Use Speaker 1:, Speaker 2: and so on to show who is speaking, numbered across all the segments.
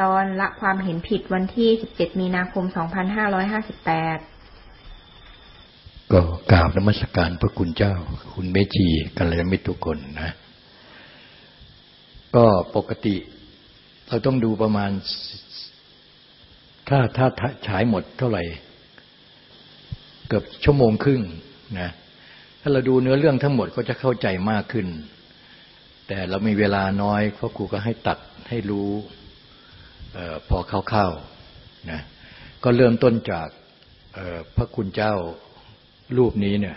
Speaker 1: ตอนละความเห็นผิดวันที่ 17 มีนาคม 2558
Speaker 2: ก็กราบนมัสการพระคุณเจ้า คุณเมชีกันเลยไม่ทุกคนนะ ก็ปกติเราต้องดูประมาณ ถ้าถ้าฉายหมดเท่าไหร่ เกือบชั่วโมงครึ่งนะ ถ้าเราดูเนื้อเรื่องทั้งหมดก็จะเข้าใจมากขึ้น แต่เรามีเวลาน้อยเพราะครูก็ให้ตัดให้รู้ พอเข้าๆนะก็เริ่มต้นจากพระคุณเจ้ารูปนี้เนี่ย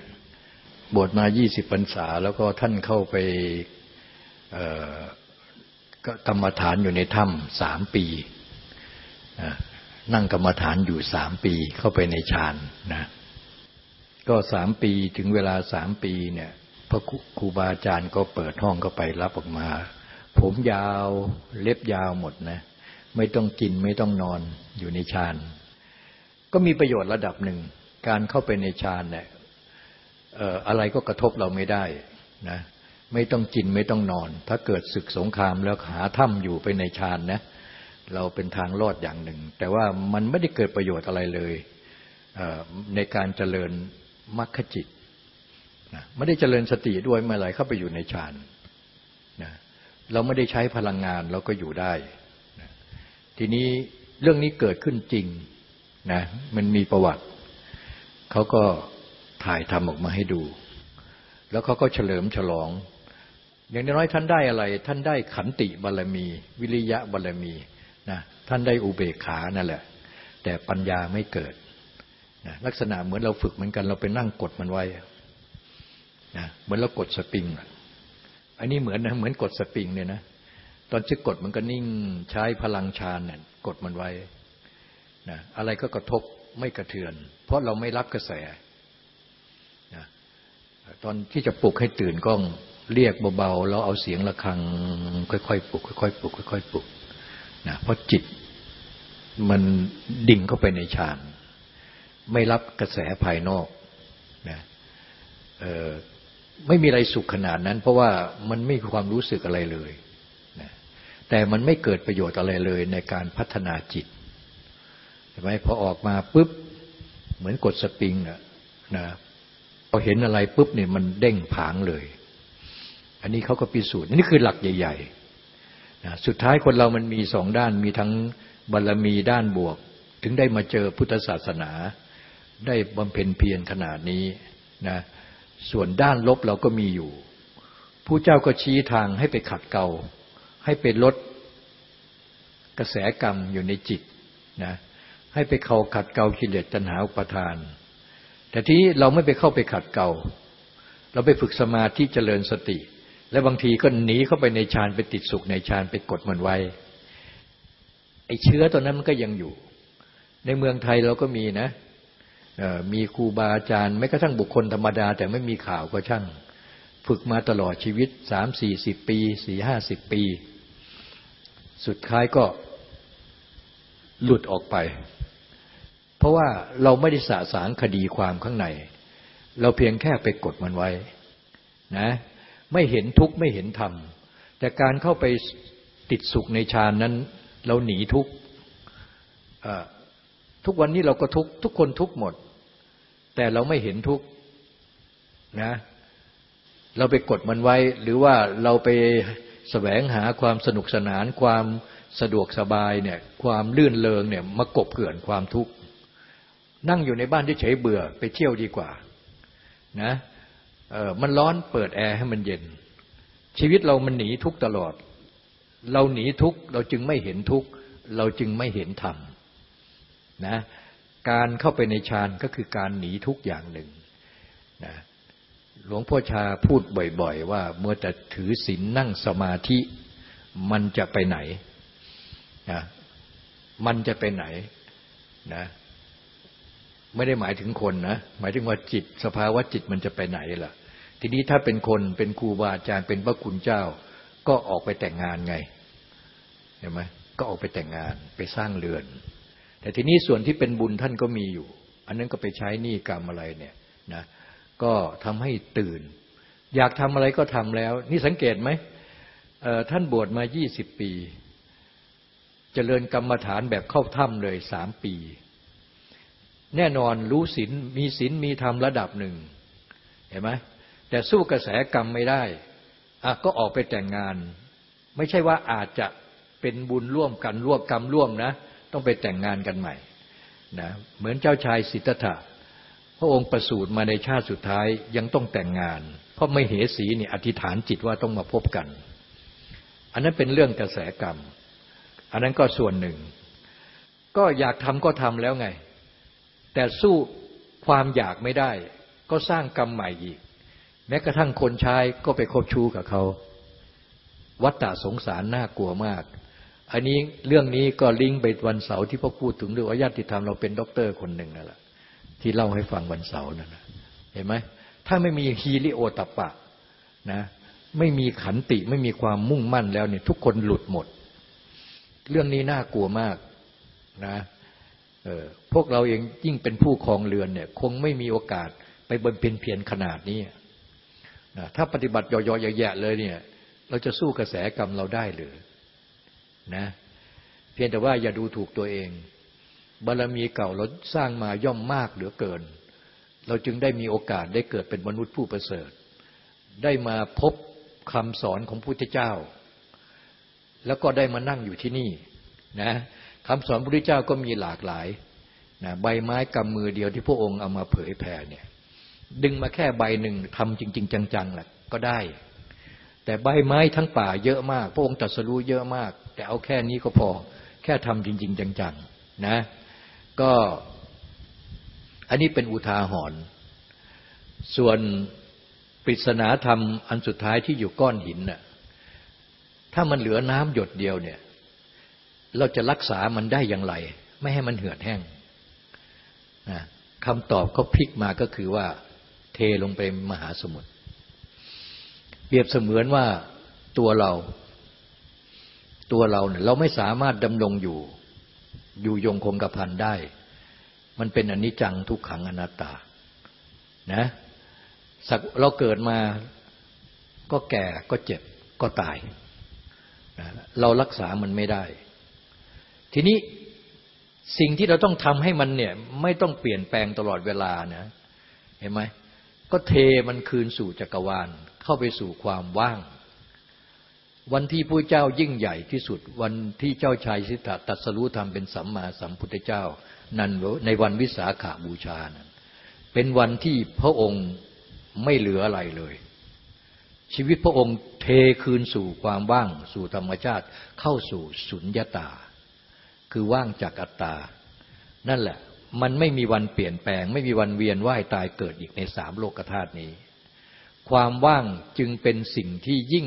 Speaker 2: บวชมายี่สิบพรรษา แล้วก็ท่านเข้าไปก็กรรมฐานอยู่ในถ้ำสามปีนั่งกรรมฐานอยู่สามปีเข้าไปในฌานนะก็สามปีถึงเวลาสามปีเนี่ยพระครูบาอาจารย์ก็เปิดห้องเข้าไปรับออกมา ผมยาวเล็บยาวหมดนะ ไม่ต้องกินไม่ต้องนอนอยู่ในฌานก็มีประโยชน์ระดับหนึ่ง การเข้าไปในฌานเนี่ยอะไรก็กระทบเราไม่ได้นะไม่ต้องกินไม่ต้องนอน ถ้าเกิดศึกสงครามแล้วหาถ้ำอยู่ไปในฌานนะเราเป็นทางรอดอย่างหนึ่ง แต่ว่ามันไม่ได้เกิดประโยชน์อะไรเลยในการเจริญมรรคจิตนะไม่ได้เจริญสติด้วยเมื่อไรเข้าไปอยู่ในฌานนะเราไม่ได้ใช้พลังงานเราก็อยู่ได้ ทีนี้เรื่องนี้เกิดขึ้นจริงนะมันมีประวัติ เขาก็ถ่ายทำออกมาให้ดู แล้วเขาก็เฉลิมฉลอง อย่างน้อยท่านได้อะไร ท่านได้ขันติบารมี วิริยะบารมีนะท่านได้อุเบกขานั่นแหละ แต่ปัญญาไม่เกิดนะลักษณะเหมือนเราฝึกเหมือนกันเราไปนั่งกดมันไว้นะเหมือนเรากดสปริงอันนี้เหมือนนะเหมือนกดสปริงเนี่ยนะ ตอนจะกดมันก็นิ่งใช้พลังฌานเนี่ยกดมันไว้นะอะไรก็กระทบไม่กระเทือน เพราะเราไม่รับกระแสนะตอนที่จะปลุกให้ตื่นก็เรียกเบาๆแล้วเอาเสียงะระฆังค่อยๆปลุกค่อยๆปลุกค่อยๆปลุกนะเพราะจิตมันดิ่งเข้าไปในฌาน ไม่รับกระแสภายนอกนะไม่มีอะไรสุขขนาดนั้น เพราะว่ามันไม่มีความรู้สึกอะไรเลย แต่มันไม่เกิดประโยชน์อะไรเลยในการพัฒนาจิตใช่ไหมพอออกมาปุ๊บเหมือนกดสปริงนะนะพอเห็นอะไรปุ๊บเนี่ยมันเด้งผางเลย อันนี้เขาก็พิสูจน์นี่คือหลักใหญ่ๆนะสุดท้ายคนเรามันมีสองด้านมีทั้งบารรมีด้านบวก ถึงได้มาเจอพุทธศาสนา ได้บำเพ็ญเพียรขนาดนี้นะส่วนด้านลบเราก็มีอยู่ผู้เจ้าก็ชี้ทางให้ไปขัดเกลา ให้ไปลดกระแสกรรมอยู่ในจิตนะให้ไปเข้าขัดเกลากิเลสตัณหาอุปทาน แต่ที่เราไม่ไปเข้าไปขัดเกลาเราไปฝึกสมาธิเจริญสติ และบางทีก็หนีเข้าไปในฌานไปติดสุขในฌานไปกดมันไว้ไอเชื้อตัวนั้นมันก็ยังอยู่ ในเมืองไทยเราก็มีนะมีครูบาอาจารย์ไม่กระทั่งบุคคลธรรมดา แต่ไม่มีข่าวก็ช่าง ฝึกมาตลอดชีวิตสามสี่สิบปีสี่ห้าสิบปี สุดท้ายก็หลุดออกไป เพราะว่าเราไม่ได้สาสางคดีความข้างใน เราเพียงแค่ไปกดมันไว้นะไม่เห็นทุกข์ไม่เห็นธรรม แต่การเข้าไปติดสุขในฌานนั้น เราหนีทุกข์ทุกวันนี้เราก็ทุกทุกคนทุกหมด แต่เราไม่เห็นทุกข์นะ เราไปกดมันไว้ หรือว่าเราไป แสวงหาความสนุกสนานความสะดวกสบายเนี่ยความลื่นเลงเนี่ยมากบเกลื่อนความทุกข์นั่งอยู่ในบ้านที่เฉยเบื่อไปเที่ยวดีกว่านะเออมันร้อนเปิดแอร์ให้มันเย็น ชีวิตเรามันหนีทุกตลอด เราหนีทุกเราจึงไม่เห็นทุกเราจึงไม่เห็นธรรมนะการเข้าไปในฌานก็คือการหนีทุกอย่างหนึ่งนะ หลวงพ่อชาพูดบ่อยๆ ว่าเมื่อแต่ถือศีลนั่งสมาธิมันจะไปไหนนะมันจะไปไหนนะไม่ได้หมายถึงคนนะหมายถึงว่าจิต สภาวะจิตมันจะไปไหนล่ะ ทีนี้ถ้าเป็นคนเป็นครูบาอาจารย์เป็นพระคุณเจ้า ก็ออกไปแต่งงานไงเห็นไหมก็ออกไปแต่งงานไปสร้างเรือน แต่ทีนี้ส่วนที่เป็นบุญท่านก็มีอยู่ อันนั้นก็ไปใช้หนี้กรรมอะไรเนี่ยนะ ก็ทำให้ตื่น อยากทำอะไรก็ทำแล้ว นี่สังเกตไหมท่านบวชมายี่สิบปีเจริญกรรมฐานแบบเข้าถ้ำเลยสามปี แน่นอนรู้ศีลมีศีลมีธรรมระดับหนึ่ง เห็นไหมแต่สู้กระแสกรรมไม่ได้อะก็ออกไปแต่งงาน ไม่ใช่ว่าอาจจะเป็นบุญร่วมกันร่วมกรรมร่วมนะ ต้องไปแต่งงานกันใหม่นะเหมือนเจ้าชายสิทธัตถะ พระองค์ประสูติมาในชาติสุดท้ายยังต้องแต่งงาน เพราะไม่เหสีนี่อธิษฐานจิตว่าต้องมาพบกัน อันนั้นเป็นเรื่องกระแสกรรม อันนั้นก็ส่วนหนึ่ง ก็อยากทำก็ทำแล้วไง แต่สู้ความอยากไม่ได้ ก็สร้างกรรมใหม่อีก แม้กระทั่งคนใช้ก็ไปคบชู้กับเขา วัฏฏะสงสารน่ากลัวมาก อันนี้เรื่องนี้ก็ลิงก์ไปวันเสาร์ที่พ่อพูดถึงเรื่องญาติธรรมเราเป็นด็อกเตอร์คนหนึ่งนั่นแหละ ที่เล่าให้ฟังวันเสาร์นั่นนะเห็นไหมถ้าไม่มีหิริโอตตัปปะนะไม่มีขันติไม่มีความมุ่งมั่นแล้วเนี่ยทุกคนหลุดหมด เรื่องนี้น่ากลัวมากนะเออพวกเราเองยิ่งเป็นผู้ครองเรือนเนี่ย คงไม่มีโอกาสไปบำเพ็ญเพียรขนาดนี้นะถ้าปฏิบัติย่อยๆแย่ๆเลยเนี่ย เราจะสู้กระแสกรรมเราได้หรือนะ เพียงแต่ว่าอย่าดูถูกตัวเอง บารมีเก่าเราสร้างมาย่อมมากเหลือเกิน เราจึงได้มีโอกาสได้เกิดเป็นมนุษย์ผู้ประเสริฐ ได้มาพบคำสอนของพุทธเจ้า แล้วก็ได้มานั่งอยู่ที่นี่นะคำสอนพระพุทธเจ้าก็มีหลากหลายนะใบไม้กำมือเดียวที่พระองค์เอามาเผยแผ่เนี่ยดึงมาแค่ใบหนึ่งทำจริง ๆ จังๆแหละก็ได้ แต่ใบไม้ทั้งป่าเยอะมาก พระองค์ตรัสรู้เยอะมาก แต่เอาแค่นี้ก็พอ แค่ทำจริง ๆ จังๆนะ ก็อันนี้เป็นอุทาหรณ์ส่วนปริศนาธรรมอันสุดท้ายที่อยู่ก้อนหินน่ะถ้ามันเหลือน้ำหยดเดียวเนี่ย เราจะรักษามันได้อย่างไร ไม่ให้มันเหือดแห้งนะคำตอบเขาพลิกมาก็คือว่า เทลงไปมหาสมุทรเปรียบเสมือนว่าตัวเรา ตัวเราเนี่ยเราไม่สามารถดำรงอยู่ อยู่ยงคงกระพันได้ มันเป็นอนิจจังทุกขังอนัตตา นะเราเกิดมาก็แก่ก็เจ็บก็ตายนะเรารักษามันไม่ได้ ทีนี้สิ่งที่เราต้องทำให้มันเนี่ย ไม่ต้องเปลี่ยนแปลงตลอดเวลานะ เห็นไหมก็เทมันคืนสู่จักรวาล เข้าไปสู่ความว่าง วันที่พระเจ้ายิ่งใหญ่ที่สุด วันที่เจ้าชายสิทธัตตัสรู้ธรรมเป็นสัมมาสัมพุทธเจ้า นั่นในวันวิสาขาบูชานั้นเป็นวันที่พระองค์ไม่เหลืออะไรเลย ชีวิตพระองค์เทคืนสู่ความว่างสู่ธรรมชาติเข้าสู่สุญญตา คือว่างจากอัตตา นั่นแหละมันไม่มีวันเปลี่ยนแปลง ไม่มีวันเวียนว่ายตายเกิดอีกในสามโลกธาตุนี้ ความว่างจึงเป็นสิ่งที่ยิ่ง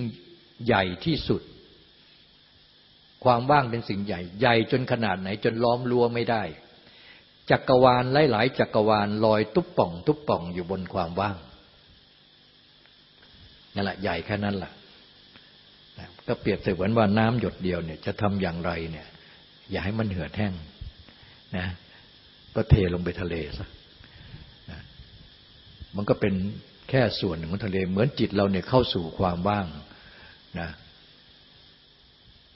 Speaker 2: ใหญ่ที่สุด ความว่างเป็นสิ่งใหญ่ ใหญ่จนขนาดไหนจนล้อมรั้วไม่ได้ จักรวาลหลายๆจักรวาลลอยตุ๊บป่อง ตุ๊บป่องอยู่บนความว่างนั่นแหละใหญ่แค่นั้นแหละก็เปรียบเสมือนว่าน้ำหยดเดียวเนี่ยจะทำอย่างไรเนี่ย อย่าให้มันเหือดแห้งนะก็เทลงไปทะเลซะนะมันก็เป็นแค่ส่วนหนึ่งของทะเล เหมือนจิตเราเนี่ยเข้าสู่ความว่าง นะ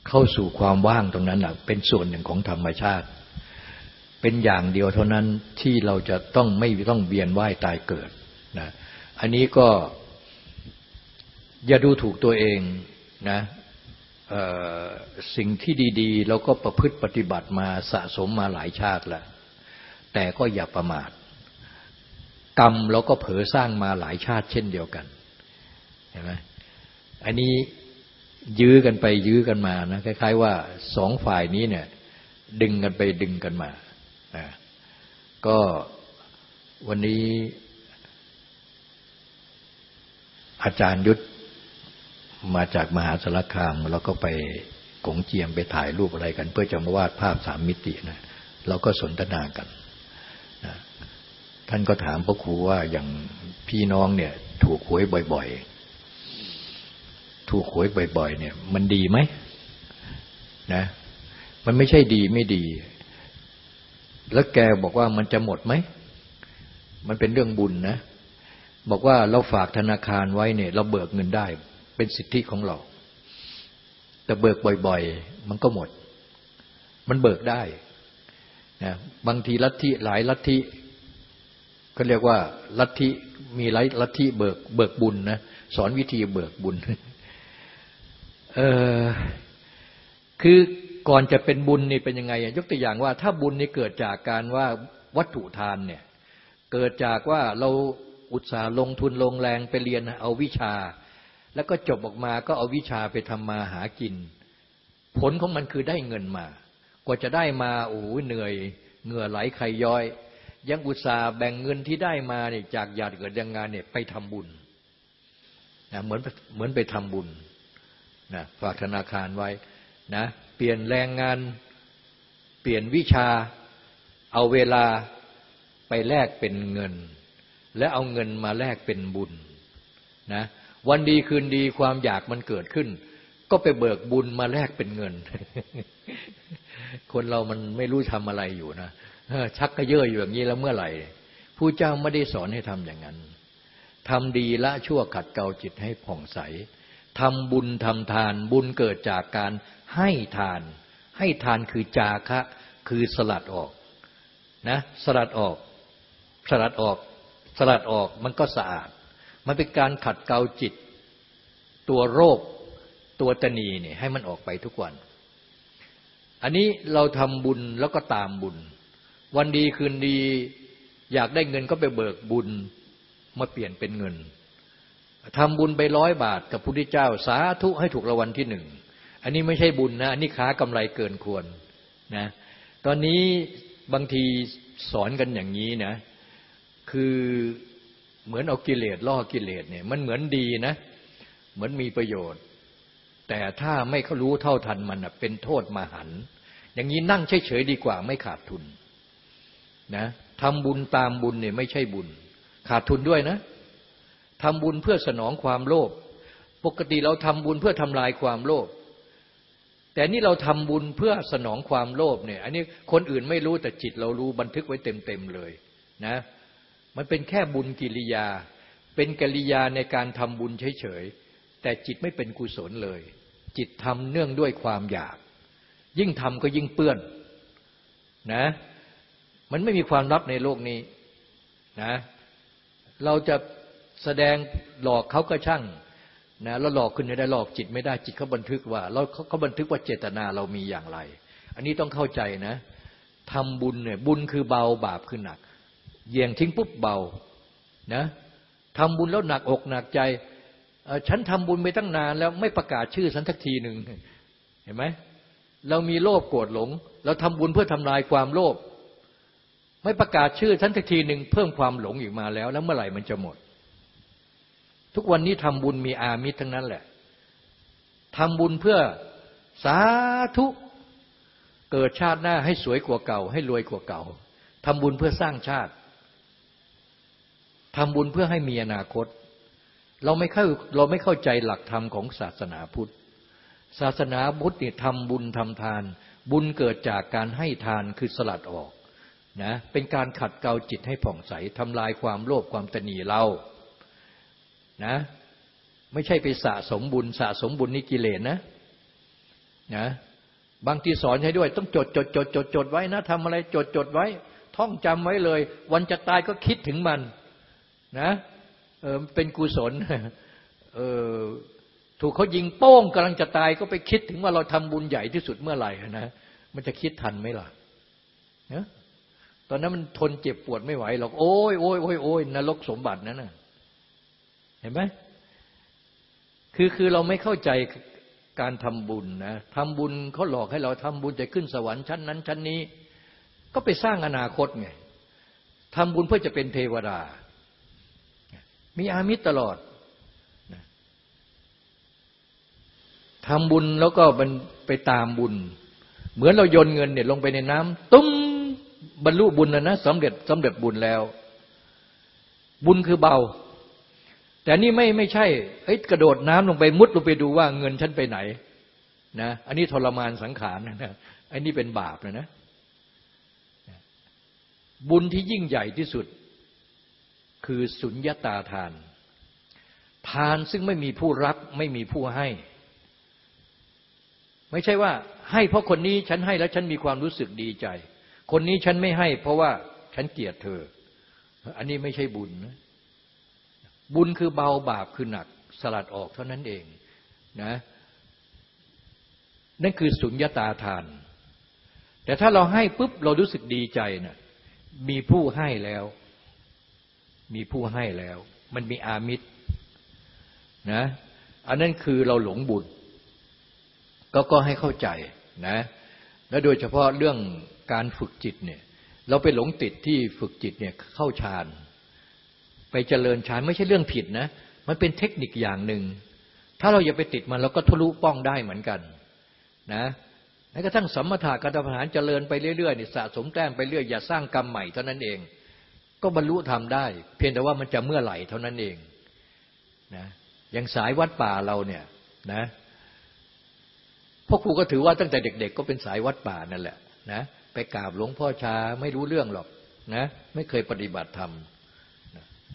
Speaker 2: เข้าสู่ความว่างตรงนั้นนะเป็นส่วนหนึ่งของธรรมชาติ เป็นอย่างเดียวเท่านั้นที่เราจะต้องไม่ต้องเบียนว่ายตายเกิดนะอันนี้ก็อย่าดูถูกตัวเองนะสิ่งที่ดี ๆ เราก็ประพฤติปฏิบัติมาสะสมมาหลายชาติแล้วแต่ก็อย่าประมาท กรรมเราก็เผลอสร้างมาหลายชาติเช่นเดียวกันเห็นไหมอันนี้ ยื้อกันไปยื้อกันมานะคล้าย ๆ ว่าสองฝ่ายนี้เนี่ย ดึงกันไปดึงกันมานะก็วันนี้อาจารย์ยุทธมาจากมหาสารคาม แล้วก็ไปกงเจียมไปถ่ายรูปอะไรกัน เพื่อจะมาวาดภาพสามมิตินะเราก็สนทนากันนะท่านก็ถามพระครูว่าอย่างพี่น้องเนี่ย ถูกหวยบ่อย ๆ ถูกหวยบ่อย ๆ เนี่ย มันดีไหมนะ มันไม่ใช่ดีไม่ดี แล้วแกบอกว่ามันจะหมดไหม มันเป็นเรื่องบุญนะ บอกว่าเราฝากธนาคารไว้เนี่ย เราเบิกเงินได้ เป็นสิทธิของเรา แต่เบิกบ่อย ๆ มันก็หมด มันเบิกได้นะบางทีลัทธิหลายลัทธิก็เรียกว่าลัทธิมีหลายลัทธิเบิกเบิกบุญนะสอนวิธีเบิกบุญ เออคือก่อนจะเป็นบุญนี่เป็นยังไงยกตัวอย่างว่า ถ้าบุญนี่เกิดจากการว่าวัตถุทานเนี่ยเกิดจากว่าเราอุตสาห์ลงทุนลงแรงไปเรียนเอาวิชา แล้วก็จบออกมาก็เอาวิชาไปทำมาหากิน ผลของมันคือได้เงินมา กว่าจะได้มาโอ้เหนื่อยเหงื่อไหลไขย้อย ยังอุตสาห์แบ่งเงินที่ได้มาเนี่ยจากหยาดเกิดยังงานเนี่ยไปทำบุญนะเหมือนเหมือนไปทำบุญ นะฝากธนาคารไว้นะเปลี่ยนแรงงาน เปลี่ยนวิชา เอาเวลาไปแลกเป็นเงิน และเอาเงินมาแลกเป็นบุญนะวันดีคืนดีความอยากมันเกิดขึ้น ก็ไปเบิกบุญมาแลกเป็นเงิน คนเรามันไม่รู้ทำอะไรอยู่นะชักกระเยอะอยู่อย่างนี้แล้วเมื่อไหร่ผู้เจ้าไม่ได้สอนให้ทำอย่างนั้นทำดีละชั่วขัดเกลาจิตให้ผ่องใส ทำบุญทำทาน บุญเกิดจากการให้ทาน ให้ทานคือจาคะคือสลัดออกนะสลัดออก สลัดออก สลัดออกมันก็สะอาด มันเป็นการขัดเกลาจิต ตัวโรคตัวตนีเนี่ยให้มันออกไปทุกวัน อันนี้เราทำบุญแล้วก็ตามบุญ วันดีคืนดี อยากได้เงินก็ไปเบิกบุญมาเปลี่ยนเป็นเงิน ทำบุญไปร้อยบาทกับพุทธเจ้า สาธุให้ถูกรางวัลที่หนึ่ง อันนี้ไม่ใช่บุญนะ อันนี้ค้ากำไรเกินควรนะ ตอนนี้บางทีสอนกันอย่างนี้นะ คือเหมือนเอากิเลสล่อกิเลสเนี่ยมันเหมือนดีนะ เหมือนมีประโยชน์ แต่ถ้าไม่เขารู้เท่าทันมันเป็นโทษมหัน อย่างนี้นั่งเฉยๆดีกว่าไม่ขาดทุนนะทำบุญตามบุญเนี่ยไม่ใช่บุญ ขาดทุนด้วยนะ ทำบุญเพื่อสนองความโลภปกติเราทำบุญเพื่อทำลายความโลภแต่นี่เราทำบุญเพื่อสนองความโลภเนี่ย อันนี้คนอื่นไม่รู้แต่จิตเรารู้บันทึกไว้เต็มๆเลยนะ มันเป็นแค่บุญกิริยา เป็นกิริยาในการทำบุญเฉยๆแต่จิตไม่เป็นกุศลเลย จิตทำเนื่องด้วยความอยาก ยิ่งทำก็ยิ่งเปื้อนนะ มันไม่มีความลับในโลกนี้นะ เราจะ แสดงหลอกเขาก็ช่างนะแล้วหลอกคุณไม่ได้หลอกจิตไม่ได้จิตเขาบันทึกว่าเราเขาบันทึกว่าเจตนาเรามีอย่างไร อันนี้ต้องเข้าใจนะทำบุญเนี่ยบุญคือเบาบาปคือหนักเยี่ยงทิ้งปุ๊บเบานะทำบุญแล้วหนักอกหนักใจ ฉันทำบุญไปตั้งนานแล้วไม่ประกาศชื่อฉันสักทีหนึ่งเห็นไหมเรามีโลภโกรธหลง เราทำบุญเพื่อทำลายความโลภไม่ประกาศชื่อฉันสักทีหนึ่งเพิ่มความหลงอีกมาแล้ว แล้วเมื่อไหร่มันจะหมด ทุกวันนี้ทำบุญมีอามิตรทั้งนั้นแหละทำบุญเพื่อสาธุเกิดชาติหน้าให้สวยกว่าเก่า ให้รวยกว่าเก่าทำบุญเพื่อสร้างชาติทำบุญเพื่อให้มีอนาคต เราไม่เข้าเราไม่เข้าใจหลักธรรมของศาสนาพุทธ ศาสนาพุทธเนี่ยทำบุญทำทาน บุญเกิดจากการให้ทานคือสลัดออกนะเป็นการขัดเกลาจิตให้ผ่องใสทำลายความโลภความตนีเรา นะ ไม่ใช่ไปสะสมบุญ สะสมบุญนี่กิเลสนะนะบางทีสอนให้ด้วย ต้องจดจดจดจดจดไว้นะทำอะไรจดจดไว้ ท่องจำไว้เลย วันจะตายก็คิดถึงมันนะเออเป็นกุศลเออถูกเขายิงโป้งกำลังจะตายก็ไปคิดถึงว่าเราทำบุญใหญ่ที่สุดเมื่อไหร่นะมันจะคิดทันไหมล่ะนะตอนนั้นมันทนเจ็บปวดไม่ไหวหรอกโอ้ยโอ้ยโอ้ยโอ้ยนรกสมบัตินั่นนะ เห็นไหมคือคือเราไม่เข้าใจการทำบุญนะทำบุญเขาหลอกให้เราทำบุญจะขึ้นสวรรค์ชั้นนั้นชั้นนี้ ก็ไปสร้างอนาคตไงทำบุญเพื่อจะเป็นเทวดา มีอามิตรตลอดทำบุญแล้วก็มันไปตามบุญ เหมือนเราโยนเงินเนี่ยลงไปในน้ำตุ้มบรรลุบุญนะนะสำเร็จสำเร็จบุญแล้ว บุญคือเบา แต่นี่ไม่ไม่ใช่เอ้ยกระโดดน้ำลงไปมุดลงไปดูว่าเงินฉันไปไหนนะอันนี้ทรมานสังขารนะอันนี้เป็นบาปนะนะบุญที่ยิ่งใหญ่ที่สุด คือสุญญาตาทาน ทานซึ่งไม่มีผู้รับไม่มีผู้ให้ ไม่ใช่ว่า ให้เพราะคนนี้ฉันให้แล้วฉันมีความรู้สึกดีใจ คนนี้ฉันไม่ให้ เพราะว่าฉันเกลียดเธอ อันนี้ไม่ใช่บุญนะ บุญคือเบาบาปคือหนักสลัดออกเท่านั้นเองนะนั่นคือสุญญตาทาน แต่ถ้าเราให้ปุ๊บเรารู้สึกดีใจนะ่ะมีผู้ให้แล้ว มีผู้ให้แล้ว มันมีอามิตรนะอันนั้นคือเราหลงบุญ ก็ก็ให้เข้าใจนะและโดยเฉพาะเรื่องการฝึกจิตเนี่ยเราไปหลงติดที่ฝึกจิตเนี่ยเข้าฌาน ไปเจริญฌานไม่ใช่เรื่องผิดนะ มันเป็นเทคนิคอย่างหนึ่ง ถ้าเราอย่าไปติดมันเราก็ทะลุป้องได้เหมือนกันนะแม้กระทั่งสมมาทากรรมฐานเจริญไปเรื่อยๆนี่สะสมแต้มไปเรื่อยอย่าสร้างกรรมใหม่เท่านั้นเอง ก็บรรลุทำได้ เพียงแต่ว่ามันจะเมื่อไหร่เท่านั้นเองนะอย่างสายวัดป่าเราเนี่ยนะพ่อครูก็ถือว่าตั้งแต่เด็ก ๆ ก็เป็นสายวัดป่านั่นแหละนะไปกราบหลวงพ่อชาไม่รู้เรื่องหรอกนะไม่เคยปฏิบัติธรรม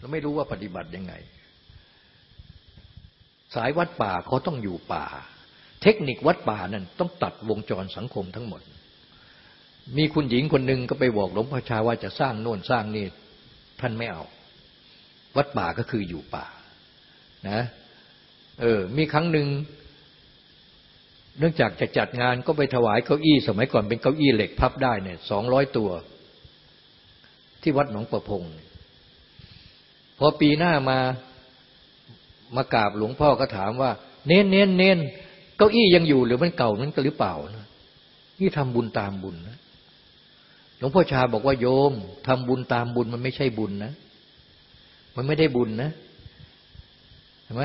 Speaker 2: นะแล้วไม่รู้ว่าปฏิบัติยังไง สายวัดป่าเขาต้องอยู่ป่า เทคนิควัดป่านั่นต้องตัดวงจรสังคมทั้งหมด มีคุณหญิงคนหนึ่งก็ไปบอกหลวงพ่อชาว่าจะสร้างโน่นสร้างนี่ท่านไม่เอา วัดป่าก็คืออยู่ป่านะเออมีครั้งหนึ่งเนื่องจากจะจัดงานก็ไปถวายเก้าอี้ สมัยก่อนเป็นเก้าอี้เหล็กพับได้เนี่ยสองร้อยตัว ที่วัดหนองประพง พอปีหน้ามามากราบหลวงพ่อก็ถามว่า เน้นเน้นเน้นเก้าอี้ยังอยู่หรือมันเก่านั้นก็หรือเปล่านะนี่ทำบุญตามบุญนะหลวงพ่อชาบอกว่าโยมทำบุญตามบุญมันไม่ใช่บุญนะ มันไม่ได้บุญนะเห็นไหม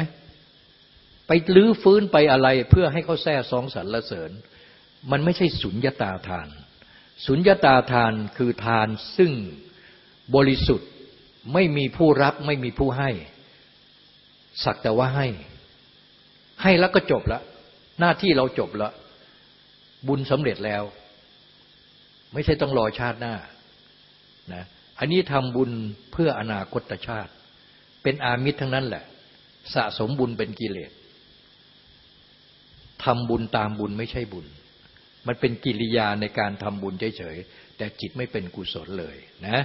Speaker 2: ไปลื้อฟื้นไปอะไร เพื่อให้เขาแท้สองสรรเสริญ มันไม่ใช่สุญญาตาทาน สุญญาตาทานคือทานซึ่งบริสุทธิ์ ไม่มีผู้รับไม่มีผู้ให้ สักแต่ว่าให้ ให้แล้วก็จบละ หน้าที่เราจบละ บุญสำเร็จแล้ว ไม่ใช่ต้องรอชาติหน้านะอันนี้ทำบุญเพื่ออนาคตชาติ เป็นอามิตรทั้งนั้นแหละ สะสมบุญเป็นกิเลสทำบุญตามบุญไม่ใช่บุญ มันเป็นกิริยาในการทำบุญเฉยๆแต่จิตไม่เป็นกุศลเลยนะ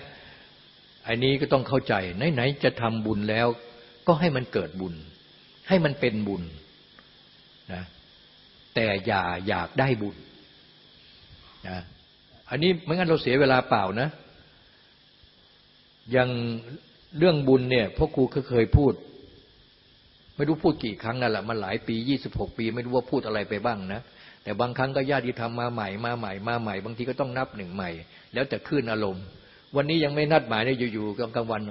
Speaker 2: อันนี้ก็ต้องเข้าใจ ไหนๆจะทำบุญแล้ว ก็ให้มันเกิดบุญ ให้มันเป็นบุญนะแต่อย่าอยากได้บุญนะอันนี้ไม่งั้นเราเสียเวลาเปล่านะ อย่างเรื่องบุญเนี่ยพ่อครูเคยพูด ไม่รู้พูดกี่ครั้งนั่นแหละมันหลายปียี่สิบหกปี ไม่รู้ว่าพูดอะไรไปบ้างนะ แต่บางครั้งก็ญาติธรรมมาใหม่มาใหม่มาใหม่ บางทีก็ต้องนับหนึ่งใหม่ แล้วแต่ขึ้นอารมณ์ วันนี้ยังไม่นัดหมายเนี่ยอยู่ๆกลางวัน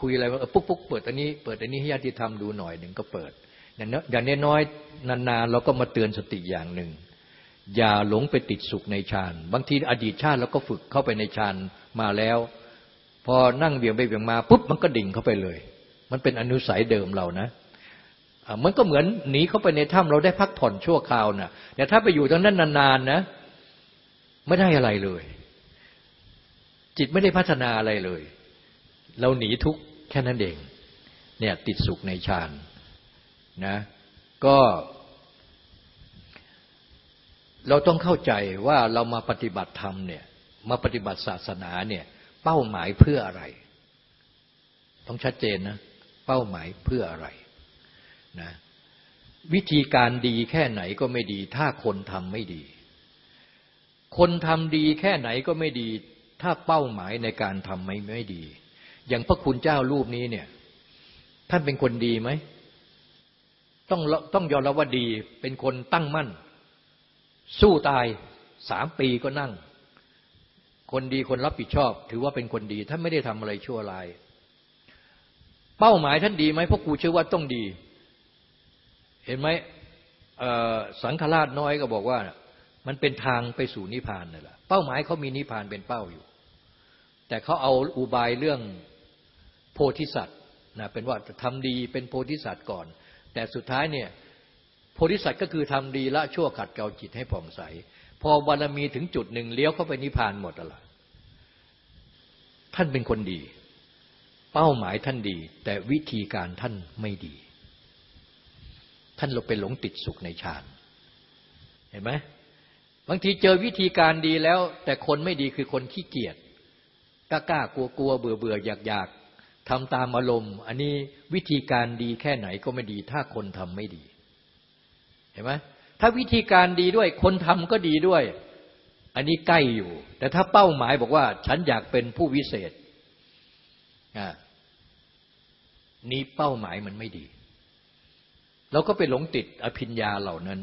Speaker 2: คุยอะไรว่าปุ๊กปุ๊กเปิดอันนี้เปิดอันนี้ให้ญาติธรรมดูหน่อยหนึ่งก็เปิด อย่างน้อยๆนานๆเราก็มาเตือนสติอย่างหนึ่งอย่าหลงไปติดสุขในฌานบางทีอดีตชาติเราก็ฝึกเข้าไปในฌานมาแล้ว พอนั่งเบี่ยงไปเบี่ยงมาปุ๊บมันก็ดิ่งเข้าไปเลย มันเป็นอนุสัยเดิมเรานะมันก็เหมือนหนีเข้าไปในถ้ำเราได้พักผ่อนชั่วคราวนะ่ะแต่ถ้าไปอยู่ตรงนั้นนานๆนะ ไม่ได้อะไรเลย จิตไม่ได้พัฒนาอะไรเลย เราหนีทุกข์แค่นั้นเอง เนี่ยติดสุขในฌานนะ ก็ เราต้องเข้าใจว่าเรามาปฏิบัติธรรมเนี่ย มาปฏิบัติศาสนาเนี่ย เป้าหมายเพื่ออะไร ต้องชัดเจนนะ เป้าหมายเพื่ออะไรนะวิธีการดีแค่ไหนก็ไม่ดี ถ้าคนทำไม่ดี คนทำดีแค่ไหนก็ไม่ดี ถ้าเป้าหมายในการทำไม่ไม่ดี อย่างพระคุณเจ้ารูปนี้เนี่ย ท่านเป็นคนดีไหมต้องต้องยอมรับว่าดี เป็นคนตั้งมั่น สู้ตายสามปีก็นั่ง คนดีคนรับผิดชอบ ถือว่าเป็นคนดี ท่านไม่ได้ทำอะไรชั่วร้าย เป้าหมายท่านดีไหมพราะกูเชื่อว่าต้องดี เห็นไหมสังฆราชน้อยก็บอกว่า มันเป็นทางไปสู่นิพพานนั่แหละเป้าหมายเขามีนิพพานเป็นเป้าอยู่ แต่เขาเอาอุบายเรื่องโพธิสัตว์นะเป็นว่าทำดีเป็นโพธิสัตว์ก่อน แต่สุดท้ายเนี่ยโพธิสัตว์ก็คือทำดีละชั่วขัดเกลาจิตให้ผ่องใส พอบารมีถึงจุดหนึ่งเลี้ยวเข้าไปนิพพานหมดล้วท่านเป็นคนดี เป้าหมายท่านดี แต่วิธีการท่านไม่ดี ท่านเราไปหลงติดสุขในฌานเห็นไหมบางทีเจอวิธีการดีแล้ว แต่คนไม่ดีคือคนขี้เกียจ กล้ากล้ากลัวกลัวเบื่อเบื่ออยากอยากทำตามอารมณ์ อันนี้วิธีการดีแค่ไหนก็ไม่ดี ถ้าคนทำไม่ดี เห็นไหมถ้าวิธีการดีด้วย คนทำก็ดีด้วย อันนี้ใกล้อยู่ แต่ถ้าเป้าหมายบอกว่า ฉันอยากเป็นผู้วิเศษนี่เป้าหมายมันไม่ดี เราก็ไปหลงติดอภิญญาเหล่านั้น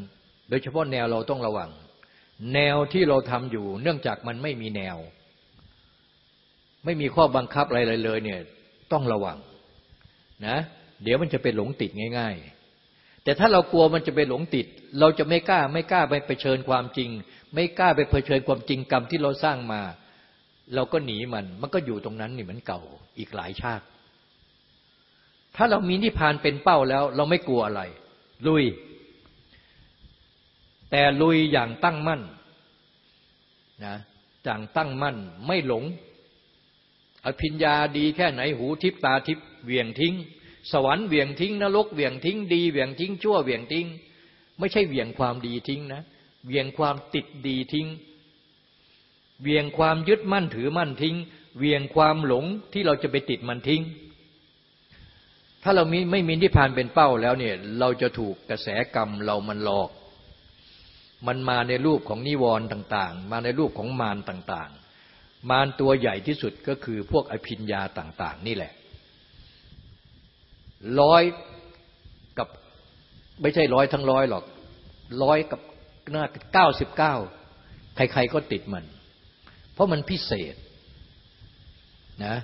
Speaker 2: โดยเฉพาะแนวเราต้องระวัง แนวที่เราทำอยู่ เนื่องจากมันไม่มีแนว ไม่มีข้อบังคับอะไรเลยเนี่ยต้องระวังนะเดี๋ยวมันจะไปหลงติดง่าย ๆ แต่ถ้าเรากลัวมันจะไปหลงติด เราจะไม่กล้าไม่กล้าไปเผชิญความจริง ไม่กล้าไปเผชิญความจริงกรรมที่เราสร้างมา เราก็หนีมัน มันก็อยู่ตรงนั้นนี่เหมือนเก่าอีกหลายชาติ ถ้าเรามีนิพพานเป็นเป้าแล้ว เราไม่กลัวอะไร ลุย แต่ลุยอย่างตั้งมั่นนะอย่างตั้งมั่นไม่หลง อภิญญาดีแค่ไหนหูทิพตาทิพเวียงทิ้ง สวรรค์เวียงทิ้งนรกเวียงทิ้งดีเวียงทิ้งชั่วเวียงทิ้ง ไม่ใช่เวียงความดีทิ้งนะ เวียงความติดดีทิ้ง เวียงความยึดมั่นถือมั่นทิ้ง เวียงความหลงที่เราจะไปติดมันทิ้ง ถ้าเราม่ไม่มีนิพพานเป็นเป้าแล้วเนี่ยเราจะถูกกระแสกรรมเรามันหลอก มันมาในรูปของนิวรณ์ต่าง ๆ มาในรูปของมารต่าง ๆ มารตัวใหญ่ที่สุดก็คือพวกอภิญญาต่าง ๆ นี่แหละ ร้อยกับไม่ใช่ร้อยทั้งร้อยหรอก ร้อยกับน่าเก้าสิบเก้าใคร ๆ ก็ติดมัน เพราะมันพิเศษนะ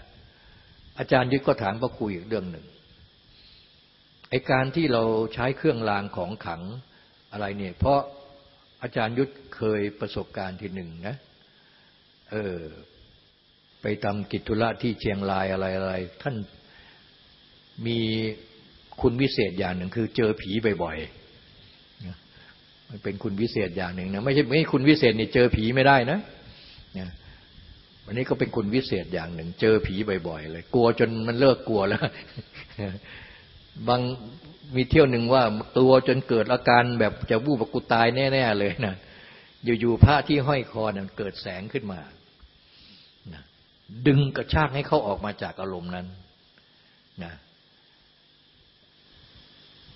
Speaker 2: อาจารย์ยึดก็ถามพระครูอีกเรื่องหนึ่งไอการที่เราใช้เครื่องรางของขังอะไรเนี่ย เพราะอาจารย์ยุทธเคยประสบการณ์ทีหนึ่งนะ เออ ไปทำกิจธุระที่เชียงรายอะไรอะไรท่านมีคุณวิเศษอย่างหนึ่งคือเจอผีบ่อยๆมันเป็นคุณวิเศษอย่างหนึ่งนะไม่ใช่ไม่คุณวิเศษนี่เจอผีไม่ได้นะวันนี้ก็เป็นคุณวิเศษอย่างหนึ่ง เจอผีบ่อยๆเลย กลัวจนมันเลิกกลัวแล้ว บางมีเที่ยวหนึ่งว่าตัวจนเกิดอาการแบบจะวูบกูตายแน่ ๆ เลยนะอยู่ๆพระที่ห้อยคอเนี่ยเกิดแสงขึ้นมา ดึงกระชากให้เขาออกมาจากอารมณ์นั้นนะ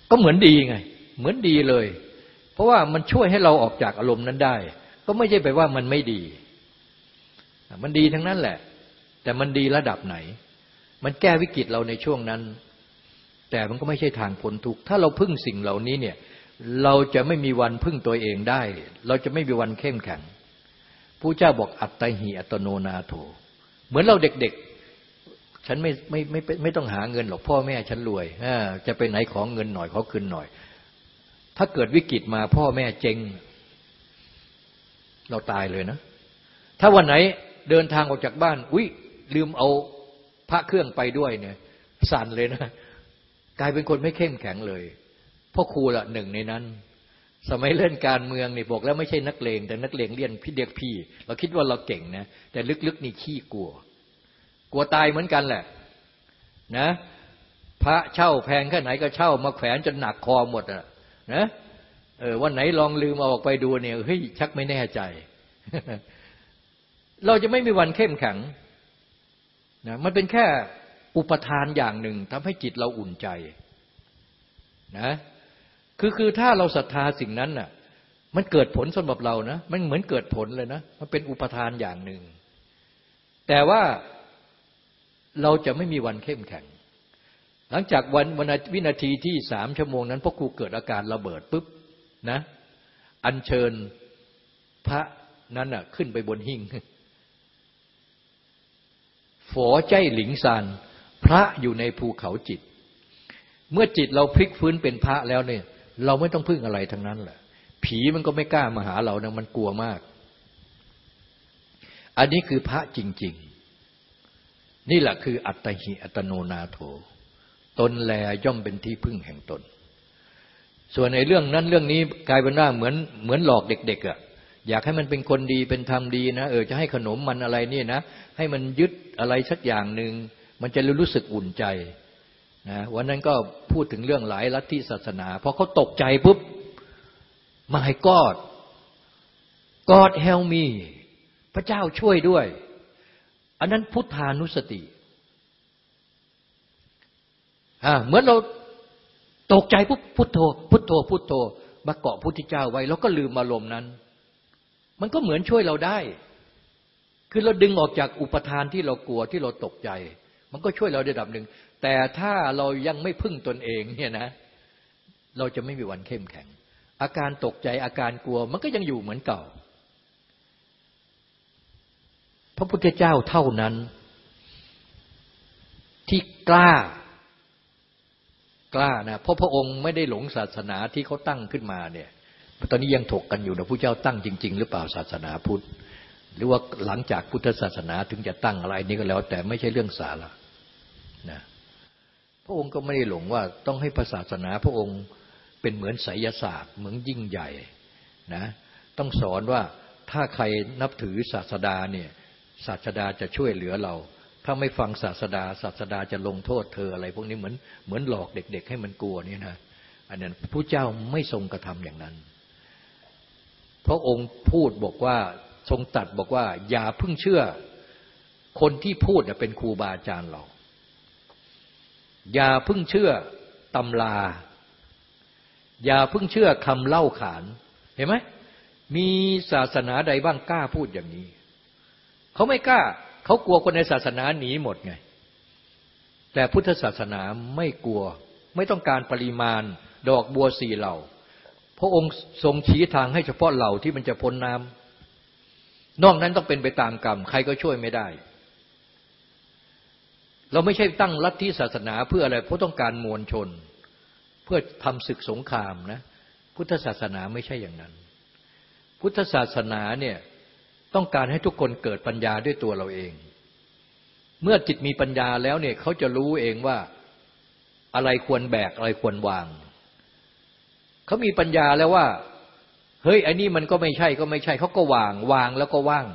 Speaker 2: ก็เหมือนดีไง เหมือนดีเลย เพราะว่ามันช่วยให้เราออกจากอารมณ์นั้นได้ ก็ไม่ใช่ไปว่ามันไม่ดี มันดีทั้งนั้นแหละ แต่มันดีระดับไหน มันแก้วิกฤตเราในช่วงนั้น แต่มันก็ไม่ใช่ทางพ้นทุกข์ถ้าเราพึ่งสิ่งเหล่านี้เนี่ย เราจะไม่มีวันพึ่งตัวเองได้ เราจะไม่มีวันเข้มแข็งผู้เจ้าบอกอัตตหิอัตโนนาโถ เหมือนเราเด็กๆ ฉันไม่ไม่ไม่ไม่ต้องหาเงินหรอกพ่อแม่ฉันรวยจะไปไหนขอเงินหน่อยขอคืนหน่อย ถ้าเกิดวิกฤตมาพ่อแม่เจ๊งเราตายเลยนะ ถ้าวันไหนเดินทางออกจากบ้านอุ้ยลืมเอาพระเครื่องไปด้วยเนี่ย สั่นเลยนะ กลายเป็นคนไม่เข้มแข็งเลยพ่อครูละหนึ่งในนั้น สมัยเล่นการเมืองนี่บอกแล้วไม่ใช่นักเลงแต่นักเลงเลี้ยนพี่เด็กพี่ เราคิดว่าเราเก่งนะ แต่ลึกๆนี่ขี้กลัว กลัวตายเหมือนกันแหละ นะ พระเช่าแพงแค่ไหนก็เช่ามาแขวนจนหนักคอหมดอะ นะเออวันไหนลองลืมเอาออกไปดูเนี่ยเฮ้ยชักไม่แน่ใจ เราจะไม่มีวันเข้มแข็งนะมันเป็นแค่อุปทานอย่างหนึ่งทำให้จิตเราอุ่นใจ นะ คือคือถ้าเราศรัทธาสิ่งนั้นน่ะ มันเกิดผลสำหรับเรานะ มันเหมือนเกิดผลเลยนะ มันเป็นอุปทานอย่างหนึ่ง แต่ว่าเราจะไม่มีวันเข้มแข็ง หลังจากวันวันวินาทีที่สามชั่วโมงนั้นพ่อครูเกิดอาการระเบิดปุ๊บนะ อัญเชิญพระนั้นน่ะขึ้นไปบนหิ้งฝอใจหลิงซานพระอยู่ในภูเขาจิต เมื่อจิตเราพลิกฟื้นเป็นพระแล้วเนี่ย เราไม่ต้องพึ่งอะไรทั้งนั้นแหละผีมันก็ไม่กล้ามาหาเรานะมันกลัวมาก อันนี้คือพระจริง ๆ นี่แหละคืออัตหิอัตโนนาโถ ตนแลย่อมเป็นที่พึ่งแห่งตน ส่วนในเรื่องนั้นเรื่องนี้กลายเป็นว่าเหมือนเหมือนหลอกเด็ก ๆอะ่ะอยากให้มันเป็นคนดีเป็นธรรมดีนะเออจะให้ขนมมันอะไรนี่นะ ให้มันยึดอะไรสักอย่างหนึ่งมันจะรู้สึกอุ่นใจ นะวันนั้นก็พูดถึงเรื่องหลายลัทธิศาสนาพอเขาตกใจปุ๊บ my God God help me พระเจ้าช่วยด้วย อันนั้นพุทธานุสติเหมือนเราตกใจปุ๊บพุทโธ พุทโธ พุทโธมาเกาะพุทธเจ้าไว้ แล้วก็ลืมอารมณ์นั้น มันก็เหมือนช่วยเราได้ คือเราดึงออกจากอุปทานที่เรากลัวที่เราตกใจ มันก็ช่วยเราได้ดับหนึ่ง แต่ถ้าเรายังไม่พึ่งตนเองเนี่ยนะ เราจะไม่มีวันเข้มแข็ง อาการตกใจอาการกลัวมันก็ยังอยู่เหมือนเก่า พระพุทธเจ้าเท่านั้น ที่กล้ากล้านะเพราะพระองค์ไม่ได้หลงศาสนาที่เขาตั้งขึ้นมาเนี่ยตอนนี้ยังถกกันอยู่นะพระเจ้าตั้งจริง ๆ หรือเปล่าศาสนาพุทธ หรือว่าหลังจากพุทธศาสนาถึงจะตั้งอะไรนี่ก็แล้ว แต่ไม่ใช่เรื่องสาระ พระองค์ก็ไม่ได้หลงว่าต้องให้ศาสนาพระองค์เป็นเหมือนไสยศาสตร์เหมือนยิ่งใหญ่นะต้องสอนว่าถ้าใครนับถือศาสดาเนี่ยศาสดาจะช่วยเหลือเรา ถ้าไม่ฟังศาสดาศาสดาจะลงโทษเธออะไร พวกนี้เหมือนเหมือนหลอกเด็ก ๆ ให้มันกลัวนี่นะอันนั้นผู้เจ้าไม่ทรงกระทำอย่างนั้น พระองค์พูดบอกว่าทรงตัดบอกว่า อย่าเพิ่งเชื่อ คนที่พูดเป็นครูบาอาจารย์เรา อย่าพิ่งเชื่อตำลา อย่าพิ่งเชื่อคำเล่าขาน เห็นไหมมีศาสนาใดบ้างกล้าพูดอย่างนี้ เขาไม่กล้า เขากลัวคนในศาสนาหนีหมดไง แต่พุทธศาสนาไม่กลัว ไม่ต้องการปริมาณ ดอกบัวสี่เหล่า พระองค์ทรงชี้ทางให้เฉพาะเหล่าที่มันจะพ้นน้ำนอกนั้นต้องเป็นไปตามกรรม ใครก็ช่วยไม่ได้ เราไม่ใช่ตั้งลัทธิศาสนาเพื่ออะไรเพราะต้องการมวลชน เพื่อทำศึกสงครามนะพุทธศาสนาไม่ใช่อย่างนั้น พุทธศาสนาเนี่ยต้องการให้ทุกคนเกิดปัญญาด้วยตัวเราเอง เมื่อจิตมีปัญญาแล้วเนี่ยเขาจะรู้เองว่าอะไรควรแบกอะไรควรวาง เขามีปัญญาแล้วว่าเฮ้ยอันนี้มันก็ไม่ใช่ก็ไม่ใช่เขาก็วาง วางแล้วก็ว่าง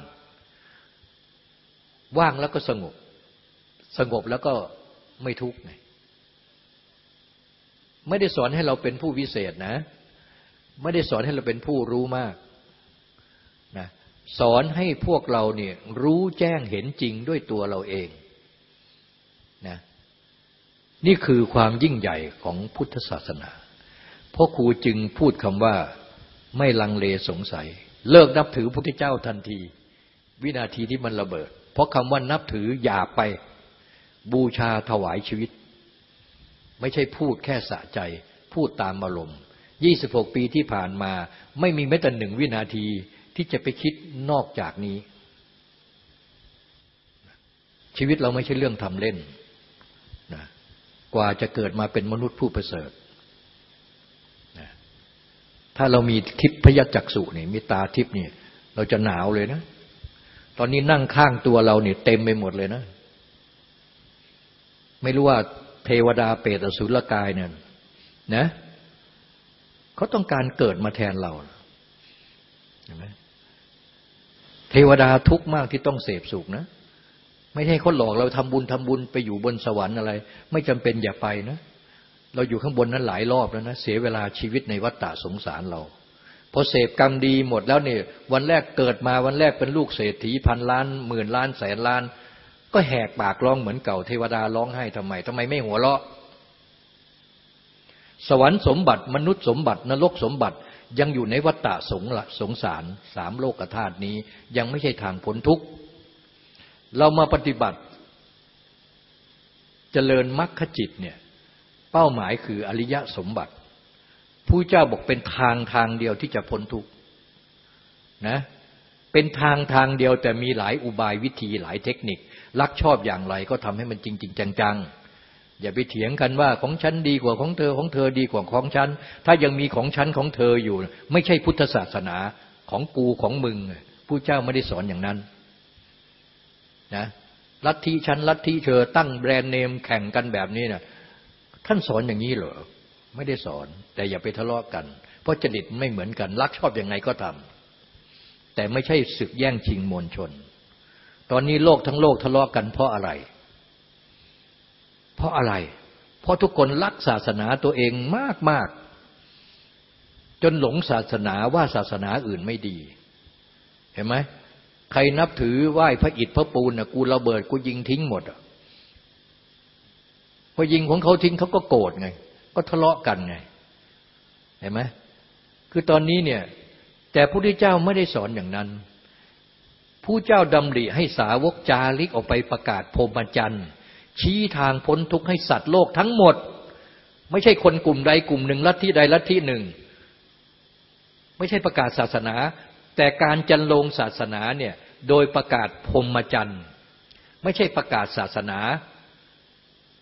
Speaker 2: ว่างแล้วก็สงบ สงบแล้วก็ไม่ทุกข์ไงไม่ได้สอนให้เราเป็นผู้วิเศษนะ ไม่ได้สอนให้เราเป็นผู้รู้มากนะสอนให้พวกเราเนี่ยรู้แจ้งเห็นจริงด้วยตัวเราเองนะนี่คือความยิ่งใหญ่ของพุทธศาสนาเพ่อครูจึงพูดคำว่าไม่ลังเลสงสัย เลิกนับถือพระพุทธเจ้าทันที วินาทีที่มันระเบิด เพราะคำว่านับถืออย่าไป บูชาถวายชีวิต ไม่ใช่พูดแค่สะใจ พูดตามอารมณ์ยี่สิบหกปีที่ผ่านมา ไม่มีแม้แต่หนึ่งวินาทีที่จะไปคิดนอกจากนี้ ชีวิตเราไม่ใช่เรื่องทำเล่นนะกว่าจะเกิดมาเป็นมนุษย์ผู้ประเสริฐนะถ้าเรามีทิพยจักษุนี่มีตาทิพนี่เราจะหนาวเลยนะ ตอนนี้นั่งข้างตัวเราเนี่ยเต็มไปหมดเลยนะ ไม่รู้ว่าเทวดาเปรตอสุรกายเนี่ยนะเขาต้องการเกิดมาแทนเราเห็นไหมเทวดาทุกข์มากที่ต้องเสพสุขนะ ไม่ใช่คนหลอกเราทำบุญทำบุญไปอยู่บนสวรรค์อะไร ไม่จำเป็นอย่าไปนะ เราอยู่ข้างบนนั้นหลายรอบแล้วนะเสียเวลาชีวิตในวัฏฏะสงสารเราพอเสพกรรมดีหมดแล้วเนี่ยวันแรกเกิดมาวันแรกเป็นลูกเศรษฐีพันล้านหมื่นล้านแสนล้าน ก็แหกปากร้องเหมือนเก่าเทวดาร้องไห้ทำไมทำไมไม่หัวเราะ สวรรค์สมบัติมนุษย์สมบัติ นรกสมบัติยังอยู่ในวัฏฏะสงสงสารสามโลกธาตุนี้ ยังไม่ใช่ทางพ้นทุกข์ เรามาปฏิบัติจเจริญมรรคจิตเนี่ยเป้าหมายคืออริยสมบัติผู้เจ้าบอกเป็นทางทางเดียวที่จะพ้นทุกข์นะเป็นทางทางเดียวแต่มีหลายอุบายวิธีหลายเทคนิค รักชอบอย่างไรก็ทำให้มันจริงจริงจังๆ อย่าไปเถียงกันว่าของฉันดีกว่าของเธอของเธอดีกว่าของฉัน ถ้ายังมีของฉันของเธออยู่ ไม่ใช่พุทธศาสนาของกูของมึงผู้เจ้าไม่ได้สอนอย่างนั้นนะลัทธิฉันลัทธิเธอตั้งแบรนด์เนมแข่งกันแบบนี้นะท่านสอนอย่างนี้เหรอไม่ได้สอน แต่อย่าไปทะเลาะกัน เพราะจริตไม่เหมือนกัน รักชอบอยังไงก็ทำแต่ไม่ใช่ศึกแย่งชิงมวลชน ตอนนี้โลกทั้งโลกทะเลาะกันเพราะอะไร เพราะอะไร เพราะทุกคนรักศาสนาตัวเองมากมากจนหลงศาสนาว่าศาสนาอื่นไม่ดี เห็นไหมใครนับถือไหว้พระอิฐพระปูนนะกูระเบิดกูยิงทิ้งหมดอะพอยิงของเขาทิ้งเขาก็โกรธไง ก็ทะเลาะกันไง เห็นไหมคือตอนนี้เนี่ย แต่พระพุทธเจ้าไม่ได้สอนอย่างนั้น ผู้เจ้าดำริให้สาวกจาริกออกไปประกาศพรหมจรรย์ชี้ทางพ้นทุกข์ให้สัตว์โลกทั้งหมด ไม่ใช่คนกลุ่มใดกลุ่มหนึ่งลัทธิใดลัทธิหนึ่ง ไม่ใช่ประกาศศาสนา แต่การจันลงศาสนาเนี่ยโดยประกาศพรหมจรรย์ไม่ใช่ประกาศศาสนา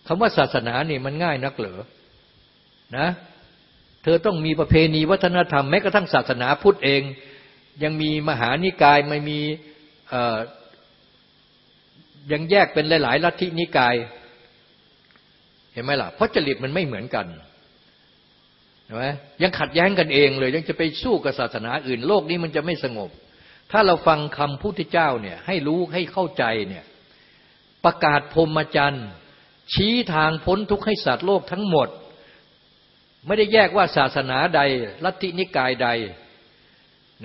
Speaker 2: คำว่าศาสนาเนี่ยมันง่ายนักเหรอนะ เธอต้องมีประเพณีวัฒนธรรมแม้กระทั่งศาสนาพุทธเอง ยังมีมหานิกายไม่มี ยังแยกเป็นหลาย ๆ ลัทธินิกาย เห็นไหมล่ะ เพราะจริตมันไม่เหมือนกันเห็นไหมยังขัดแย้งกันเองเลย ยังจะไปสู้กับศาสนาอื่นโลกนี้มันจะไม่สงบ ถ้าเราฟังคำพุทธเจ้าเนี่ย ให้รู้ให้เข้าใจเนี่ย ประกาศพรมจรรย์ชี้ทางพ้นทุกข์ให้สัตว์โลกทั้งหมด ไม่ได้แยกว่าศาสนาใด ลัทธินิกายใด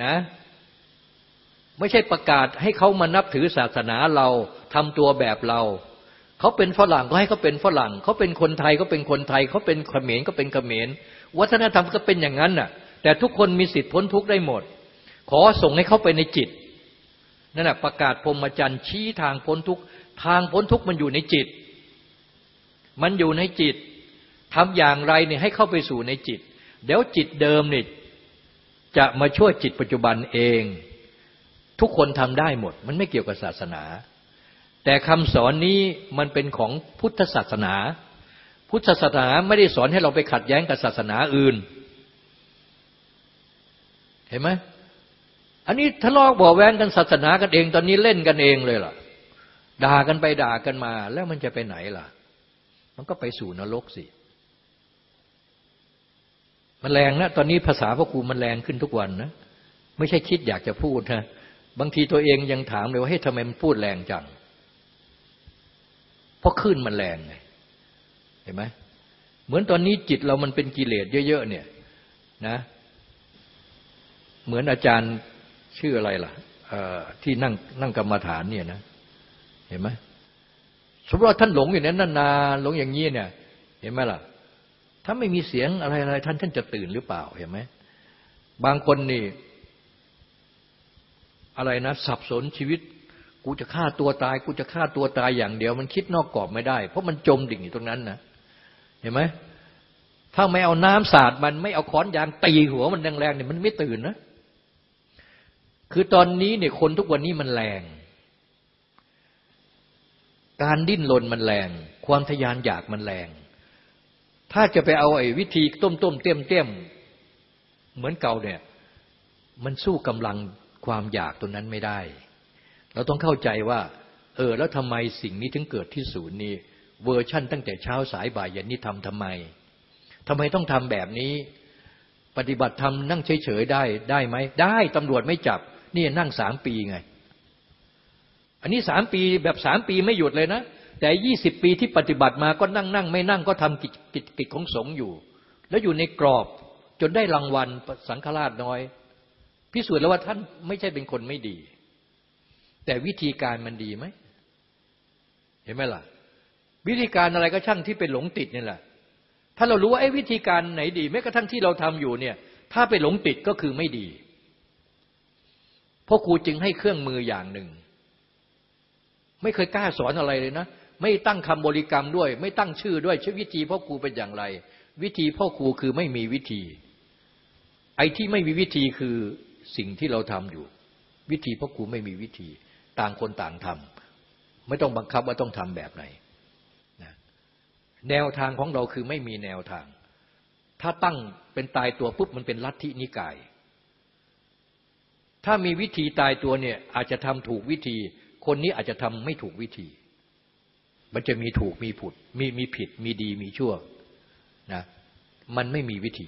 Speaker 2: นะ ไม่ใช่ประกาศให้เขามานับถือศาสนาเราทำตัวแบบเรา เขาเป็นฝรั่งก็ให้เขาเป็นฝรั่ง เขาเป็นคนไทยก็เป็นคนไทย เขาเป็นเขมรก็เป็นเขมร วัฒนธรรมก็เป็นอย่างนั้นน่ะ แต่ทุกคนมีสิทธิพ้นทุกข์ได้หมด ขอส่งให้เขาไปในจิตนั่นแหะประกาศพรมจรรย์ชี้ทางพ้นทุกข์ทางพ้นทุกข์มันอยู่ในจิต มันอยู่ในจิตทำอย่างไรเนี่ยให้เข้าไปสู่ในจิต เดี๋ยวจิตเดิมเนี่ยจะมาช่วยจิตปัจจุบันเอง ทุกคนทำได้หมด มันไม่เกี่ยวกับศาสนา แต่คำสอนนี้มันเป็นของพุทธศาสนา พุทธศาสนาไม่ได้สอนให้เราไปขัดแย้งกับศาสนาอื่น เห็นไหมอันนี้ทะเลาะบ่แว้งกันศาสนากันเอง ตอนนี้เล่นกันเองเลยล่ะด่ากันไปด่ากันมา แล้วมันจะไปไหนล่ะ มันก็ไปสู่นรกสิ มันแรงนะ ตอนนี้ภาษาพระครูมันแรงขึ้นทุกวันนะ ไม่ใช่คิดอยากจะพูดนะ บางทีตัวเองยังถามเลยว่าเฮ้ยทำไมมันพูดแรงจัง เพราะขึ้นมันแรงไงเห็นไหมเหมือนตอนนี้จิตเรามันเป็นกิเลสเยอะ ๆ เนี่ยนะเหมือนอาจารย์ชื่ออะไรล่ะที่นั่งนั่งกรรมฐานเนี่ยนะ เห็นไหมสมมติว่าท่านหลงอยู่นั้นนานๆหลงอย่างนี้เนี่ย เห็นไหมล่ะ ถ้าไม่มีเสียงอะไรๆท่านท่านจะตื่นหรือเปล่าเห็นไหมบางคนนี่ อะไรนะ สับสนชีวิต กูจะฆ่าตัวตาย กูจะฆ่าตัวตายอย่างเดียว มันคิดนอกกรอบไม่ได้ เพราะมันจมดิ่งอยู่ตรงนั้นนะเห็นไหมถ้าไม่เอาน้ำสาดมันไม่เอาค้อนยางตีหัวมันแรงๆเนี่ยมันไม่ตื่นนะ คือตอนนี้เนี่ยคนทุกวันนี้มันแรง การดิ้นรนมันแรง ความทยานอยากมันแรง ถ้าจะไปเอาไอ้วิธีต้มต้มเตี้ยมเตี้ยมเหมือนเก่าเนี่ย มันสู้กำลัง ความอยากตัวนั้นไม่ได้ เราต้องเข้าใจว่า เออ แล้วทำไมสิ่งนี้ถึงเกิดที่ศูนย์นี้เวอร์ชั่นตั้งแต่เช้าสายบ่ายเย็นนี้ทำทำไมทำไมต้องทำแบบนี้ ปฏิบัติธรรมนั่งเฉยๆได้ได้ไหมได้ตำรวจไม่จับ นี่นั่งสามปีไง อันนี้สามปีแบบสามปีไม่หยุดเลยนะ แต่ยี่สิบปีที่ปฏิบัติมาก็นั่งนั่งไม่นั่งก็ทำกิจกิจกิจของสงฆ์อยู่ แล้วอยู่ในกรอบจนได้รางวัลสังฆราชน้อย พิสูจน์แล้วว่าท่านไม่ใช่เป็นคนไม่ดี แต่วิธีการมันดีไหม เห็นไหมล่ะ วิธีการอะไรก็ช่างที่เป็นหลงติดนี่แหละ ถ้าเรารู้ว่าไอ้วิธีการไหนดีแม้กระทั่งที่เราทำอยู่เนี่ย ถ้าไปหลงติดก็คือไม่ดีพ่อครูจึงให้เครื่องมืออย่างหนึ่ง ไม่เคยกล้าสอนอะไรเลยนะ ไม่ตั้งคำบริกรรมด้วย ไม่ตั้งชื่อด้วยชื่อวิธีพ่อครูเป็นอย่างไร วิธีพ่อครูคือไม่มีวิธี ไอ้ที่ไม่มีวิธีคือ สิ่งที่เราทำอยู่ วิธีพ่อครูไม่มีวิธี ต่างคนต่างทำไม่ต้องบังคับว่าต้องทำแบบไหนนะแนวทางของเราคือไม่มีแนวทาง ถ้าตั้งเป็นตายตัวปุ๊บมันเป็นลัทธินิกาย ถ้ามีวิธีตายตัวเนี่ยอาจจะทำถูกวิธี คนนี้อาจจะทำไม่ถูกวิธี มันจะมีถูกมีผุด มีมีผิด มีดีมีชั่วนะมันไม่มีวิธี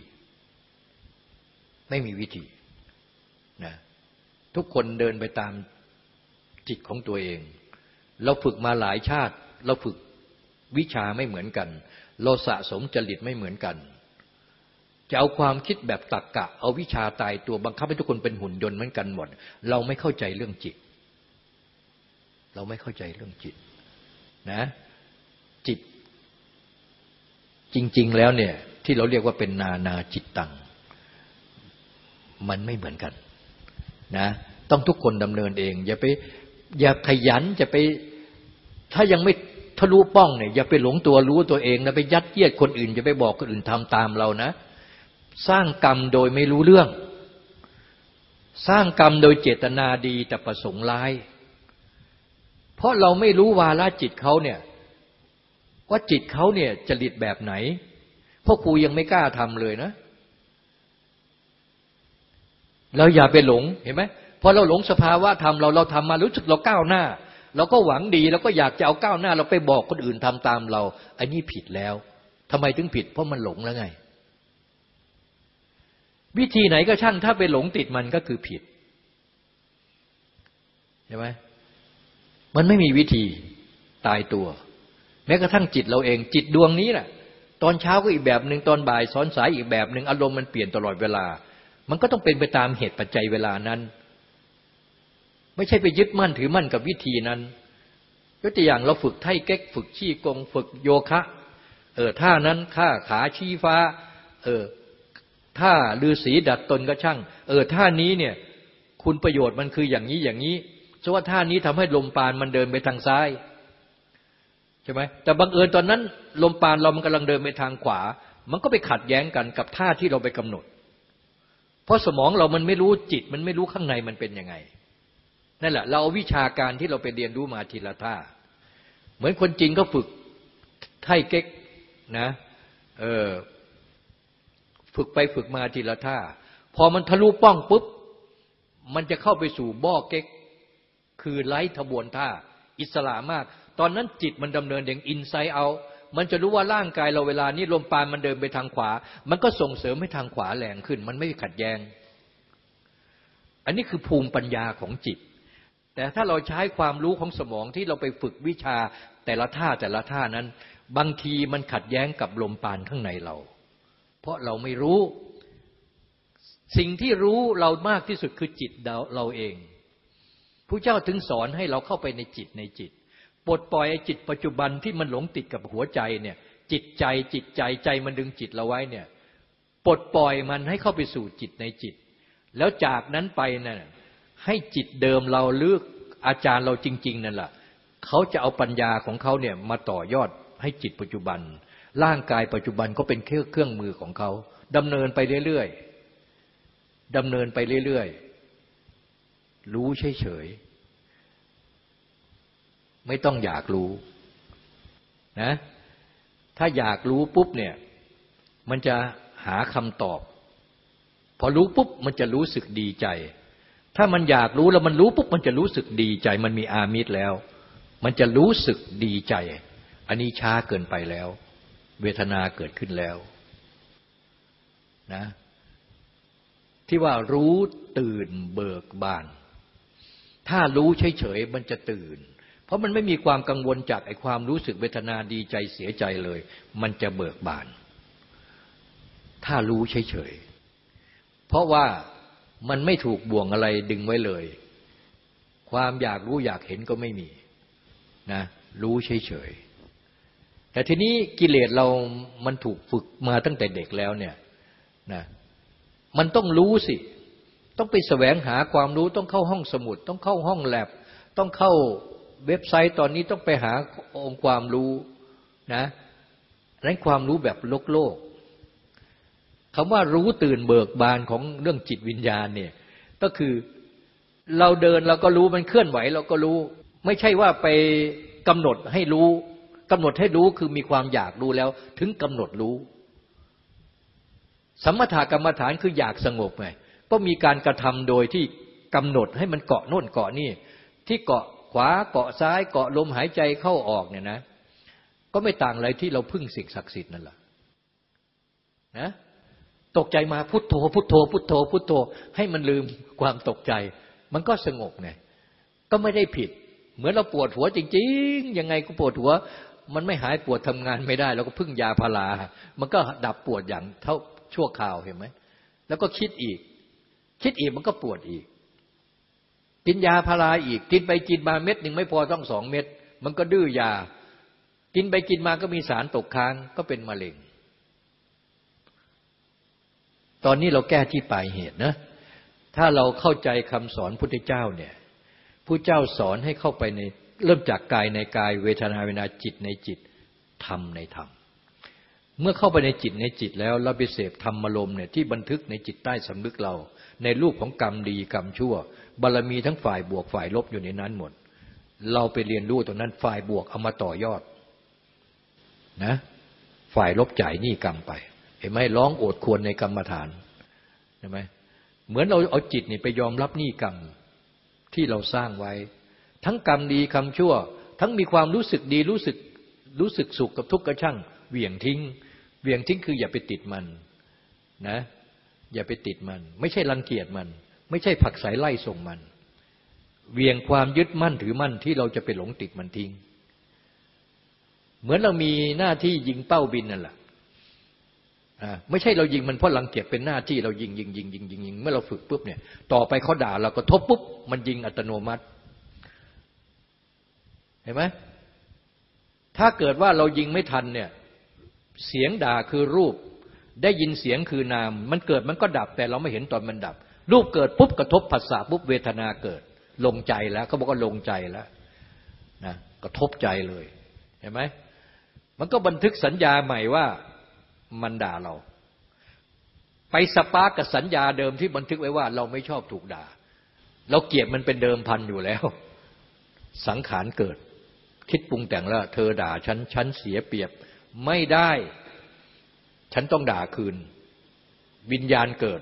Speaker 2: ไม่มีวิธี นะทุกคนเดินไปตามจิตของตัวเอง เราฝึกมาหลายชาติ เราฝึกวิชาไม่เหมือนกัน เราสะสมจริตไม่เหมือนกัน จะเอาความคิดแบบตักกะ เอาวิชาตายตัวบังคับให้ทุกคนเป็นหุ่นยนต์เหมือนกันหมด เราไม่เข้าใจเรื่องจิต เราไม่เข้าใจเรื่องจิตนะจิตจริง ๆ แล้วเนี่ยที่เราเรียกว่าเป็นนานาจิตตัง มันไม่เหมือนกัน นะต้องทุกคนดำเนินเอง อย่าไปอย่าขยันจะไป ถ้ายังไม่ทะลุป้องเนี่ยอย่าไปหลงตัวรู้ตัวเองนะไปยัดเยียดคนอื่นจะไปบอกคนอื่นทำตามเรานะ สร้างกรรมโดยไม่รู้เรื่อง สร้างกรรมโดยเจตนาดีแต่ประสงค์ร้าย เพราะเราไม่รู้วาลจิตเขาเนี่ยว่าจิตเขาเนี่ยจริตแบบไหนพ่อครูยังไม่กล้าทำเลยนะ เราอย่าไปหลงเห็นไหมพอเราหลงสภาวะธรรมเราเราทำมารู้สึกเราก้าวหน้า เราก็หวังดีเราก็อยากจะเอาก้าวหน้า เราไปบอกคนอื่นทำตามเราอันนี้ผิดแล้วทำไมถึงผิด เพราะมันหลงแล้วไง วิธีไหนก็ช่างถ้าไปหลงติดมันก็คือผิดใช่ไหมมันไม่มีวิธีตายตัว แม้กระทั่งจิตเราเองจิตดวงนี้แหละตอนเช้าก็อีกแบบหนึ่งตอนบ่ายซ้อนสายอีกแบบหนึ่งอารมณ์มันเปลี่ยนตลอดเวลา มันก็ต้องเป็นไปตามเหตุปัจจัยเวลานั้น ไม่ใช่ไปยึดมั่นถือมั่นกับวิธีนั้นยกตัวอย่างเราฝึกไทเก๊กฝึกชี้กง ฝึกโยคะ เออท่านั้นข้าขาชี้ฟ้า เออถ้าฤาษีดัดตนก็ช่าง เออท่านี้เนี่ย คุณประโยชน์มันคืออย่างนี้อย่างนี้เพราะว่าท่านี้ทำให้ลมปานมันเดินไปทางซ้ายใช่ไหมแต่บังเอิญตอนนั้น ลมปานเรามันกำลังเดินไปทางขวา มันก็ไปขัดแย้งกันกับท่าที่เราไปกำหนด เพราะสมองเรามันไม่รู้จิต มันไม่รู้ข้างในมันเป็นยังไงนั่นแหละ เราเอาวิชาการที่เราไปเรียนรู้มาทีละท่า เหมือนคนจีนก็ฝึกไทเก๊กนะเออฝึกไปฝึกมาทีละท่า พอมันทะลุป้องปุ๊บ มันจะเข้าไปสู่บ่อเก๊ก คือไล่ทบวนท่า อิสระมาก ตอนนั้นจิตมันดำเนินอย่างอินไซต์เอา มันจะรู้ว่าร่างกายเราเวลานี้ลมปานมันเดินไปทางขวา มันก็ส่งเสริมให้ทางขวาแรงขึ้น มันไม่ขัดแย้ง อันนี้คือภูมิปัญญาของจิต แต่ถ้าเราใช้ความรู้ของสมองที่เราไปฝึกวิชาแต่ละท่าแต่ละท่านั้น บางทีมันขัดแย้งกับลมปานข้างในเรา เพราะเราไม่รู้ สิ่งที่รู้เรามากที่สุดคือจิตเราเองผู้เจ้าถึงสอนให้เราเข้าไปในจิตในจิต ปลดปล่อยไอ้จิตปัจจุบันที่มันหลงติดกับหัวใจเนี่ย จิตใจจิตใจใจมันดึงจิตเราไว้เนี่ยปลดปล่อยมันให้เข้าไปสู่จิตในจิต แล้วจากนั้นไปนั่นให้จิตเดิมเราเลือกอาจารย์เราจริง ๆ นั่นแหละเขาจะเอาปัญญาของเขาเนี่ยมาต่อยอดให้จิตปัจจุบัน ร่างกายปัจจุบันก็เป็นเครื่องมือของเขาดำเนินไปเรื่อยๆดำเนินไปเรื่อยๆรู้เฉยๆ ไม่ต้องอยากรู้นะ ถ้าอยากรู้ปุ๊บเนี่ย มันจะหาคำตอบ พอรู้ปุ๊บมันจะรู้สึกดีใจ ถ้ามันอยากรู้แล้วมันรู้ปุ๊บมันจะรู้สึกดีใจ มันมีอามิตรแล้ว มันจะรู้สึกดีใจ อันนี้ช้าเกินไปแล้ว เวทนาเกิดขึ้นแล้วนะที่ว่ารู้ตื่นเบิกบาน ถ้ารู้เฉยๆมันจะตื่น เพราะมันไม่มีความกังวลจากไอ้ความรู้สึกเวทนาดีใจเสียใจเลย มันจะเบิกบาน ถ้ารู้เฉยๆเพราะว่ามันไม่ถูกบ่วงอะไรดึงไว้เลย ความอยากรู้อยากเห็นก็ไม่มีนะรู้เฉยๆแต่ทีนี้กิเลสเรามันถูกฝึกมาตั้งแต่เด็กแล้วเนี่ยนะมันต้องรู้สิ ต้องไปแสวงหาความรู้ต้องเข้าห้องสมุด ต้องเข้าห้องแลบ ต้องเข้า เว็บไซต์ตอนนี้ต้องไปหาองค์ความรู้นะนั้นความรู้แบบโลกโลกคำว่ารู้ตื่นเบิกบานของเรื่องจิตวิญญาณเนี่ย ก็คือเราเดินเราก็รู้มันเคลื่อนไหวเราก็รู้ ไม่ใช่ว่าไปกำหนดให้รู้กำหนดให้รู้คือมีความอยากรู้แล้ว ถึงกำหนดรู้ สมถกรรมฐานคืออยากสงบไงก็มีการกระทำโดยที่กำหนดให้มันเกาะโน่นเกาะนี่ ที่เกาะาเกาะซ้ายเกาะลมหายใจเข้าออกเนี่ยนะ ก็ไม่ต่างอะไรที่เราพึ่งสิ่งศักดิ์สิทธิ์นั่นแหละนะตกใจมาพุทโธ พุทโธ พุทโธ พุทโธ ให้มันลืมความตกใจ มันก็สงบไงก็ไม่ได้ผิด เหมือนเราปวดหัวจริง ๆ ยังไงก็ปวดหัว มันไม่หายปวดทำงานไม่ได้เราก็พึ่งยาพารา มันก็ดับปวดอย่างเท่าชั่วคราวเห็นไหมแล้วก็คิดอีก คิดอีกมันก็ปวดอีก กินยาพาราอีก กินไปกินมาเม็ดหนึ่งไม่พอต้องสองเม็ดมันก็ดื้อยา กินไปกินมาก็มีสารตกค้างก็เป็นมะเร็ง ตอนนี้เราแก้ที่ปลายเหตุนะ ถ้าเราเข้าใจคำสอนพุทธเจ้าเนี่ยผู้เจ้าสอนให้เข้าไปในเริ่มจากกายในกาย เวทนาเวนาจิตในจิตธรรมในธรรมเมื่อเข้าไปในจิตในจิตแล้วเราไปเสพธรรมลมเนี่ยที่บันทึกในจิตใต้สำนึกเรา ในรูปของกรรมดีกรรมชั่ว บารรมีทั้งฝ่ายบวกฝ่ายลบอยู่ในนั้นหมด เราไปเรียนรู้ตรงนั้นฝ่ายบวกเอามาต่อยอดนะ ฝ่ายลบจ่ายหนี้กรรมไป เห็นไหมร้องโอดควรในกรรมฐานเห็นไหมเหมือนเราเอาจิตนี่ไปยอมรับหนี้กรรมที่เราสร้างไว้ ทั้งกรรมดีกรรมชั่ว ทั้งมีความรู้สึกดีรู้สึกรู้สึกสุขกับทุกข์กระช่างเหวี่ยงทิ้งเหวี่ยงทิ้งคืออย่าไปติดมันนะ อย่าไปติดมัน ไม่ใช่รังเกียจมัน ไม่ใช่ผักสายไล่ส่งมัน เวียงความยึดมั่นถือมั่นที่เราจะไปหลงติดมันทิ้ง เหมือนเรามีหน้าที่ยิงเป้าบินนั่นแหละไม่ใช่เรายิงมันเพราะรังเกียจเป็นหน้าที่เรายิงยิงยิงยิงยิงยิงเมื่อเราฝึกปุ๊บเนี่ย ต่อไปเขาด่าเราก็ทบปุ๊บ มันยิงอัตโนมัติ เห็นไหมถ้าเกิดว่าเรายิงไม่ทันเนี่ยเสียงด่าคือรูป ได้ยินเสียงคือนาม มันเกิดมันก็ดับแต่เราไม่เห็นตอนมันดับ รูปเกิดปุ๊บกระทบผัสสะปุ๊บเวทนาเกิด ลงใจแล้วเขาบอกว่าลงใจแล้วนะกระทบใจเลยเห็นไหมมันก็บันทึกสัญญาใหม่ว่ามันด่าเรา ไปสปาร์กกับสัญญาเดิมที่บันทึกไว้ว่า เราไม่ชอบถูกด่า เราเกลียดมันเป็นเดิมพันอยู่แล้ว สังขารเกิด คิดปรุงแต่งแล้ว เธอด่าฉันฉันเสียเปรียบไม่ได้ ฉันต้องด่าคืน วิญญาณเกิด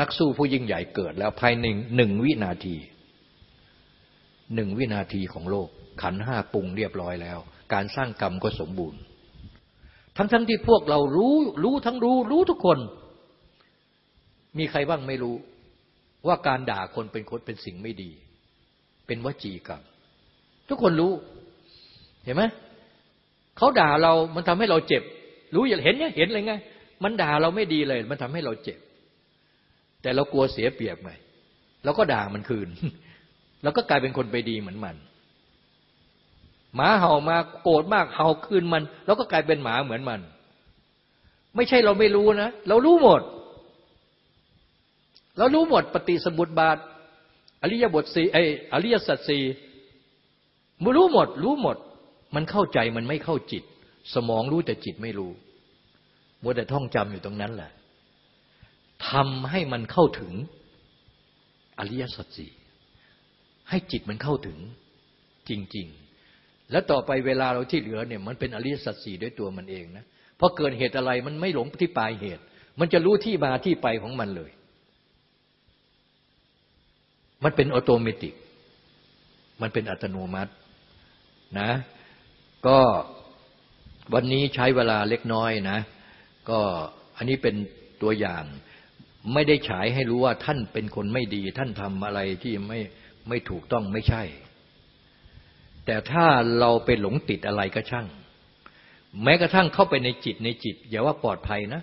Speaker 2: นักสู้ผู้ยิ่งใหญ่เกิดแล้วภายในหนึ่งวินาทีหนึ่งวินาทีของโลก ขันห้าปรุงเรียบร้อยแล้ว การสร้างกรรมก็สมบูรณ์ ทั้งทั้งที่พวกเรารู้รู้ทั้งรู้ รู้ทุกคน มีใครบ้างไม่รู้ ว่าการด่าคนเป็นคนเป็นสิ่งไม่ดี เป็นวจีกรรมทุกคนรู้ เห็นไหมเขาด่าเรามันทำให้เราเจ็บ รู้อย่าเห็นเนี่ยเห็นอะไรไง มันด่าเราไม่ดีเลย มันทำให้เราเจ็บ แต่เรากลัวเสียเปรียบไหมเราก็ด่ามันคืนเราก็กลายเป็นคนไปดีเหมือนมันหมาเห่ามาโกรธมากเห่าคืนมัน แล้วก็กลายเป็นหมาเหมือนมัน ไม่ใช่เราไม่รู้นะ เรารู้หมด เรารู้หมดปฏิสมุติบาท อริยบทสี่ไออริยสัจสี่มรู้หมด รู้หมด มันเข้าใจมันไม่เข้าจิต สมองรู้แต่จิตไม่รู้มัวแต่ท่องจำอยู่ตรงนั้นแหละ ทำให้มันเข้าถึงอริยสัจสี่ให้จิตมันเข้าถึงจริง ๆ แล้วต่อไปเวลาเราที่เหลือเนี่ยมันเป็นอริยสัจสี่ด้วยตัวมันเองนะเพราะเกิดเหตุอะไรมันไม่หลงที่ปลายเหตุ มันจะรู้ที่มาที่ไปของมันเลย มันเป็นออโตเมติกมันเป็นอัตโนมัตินะ ก็วันนี้ใช้เวลาเล็กน้อยนะ ก็อันนี้เป็นตัวอย่าง ไม่ได้ฉายให้รู้ว่าท่านเป็นคนไม่ดี ท่านทำอะไรที่ไม่ไม่ถูกต้องไม่ใช่ แต่ถ้าเราไปหลงติดอะไรก็ช่าง แม้กระทั่งเข้าไปในจิตในจิต อย่าว่าปลอดภัยนะ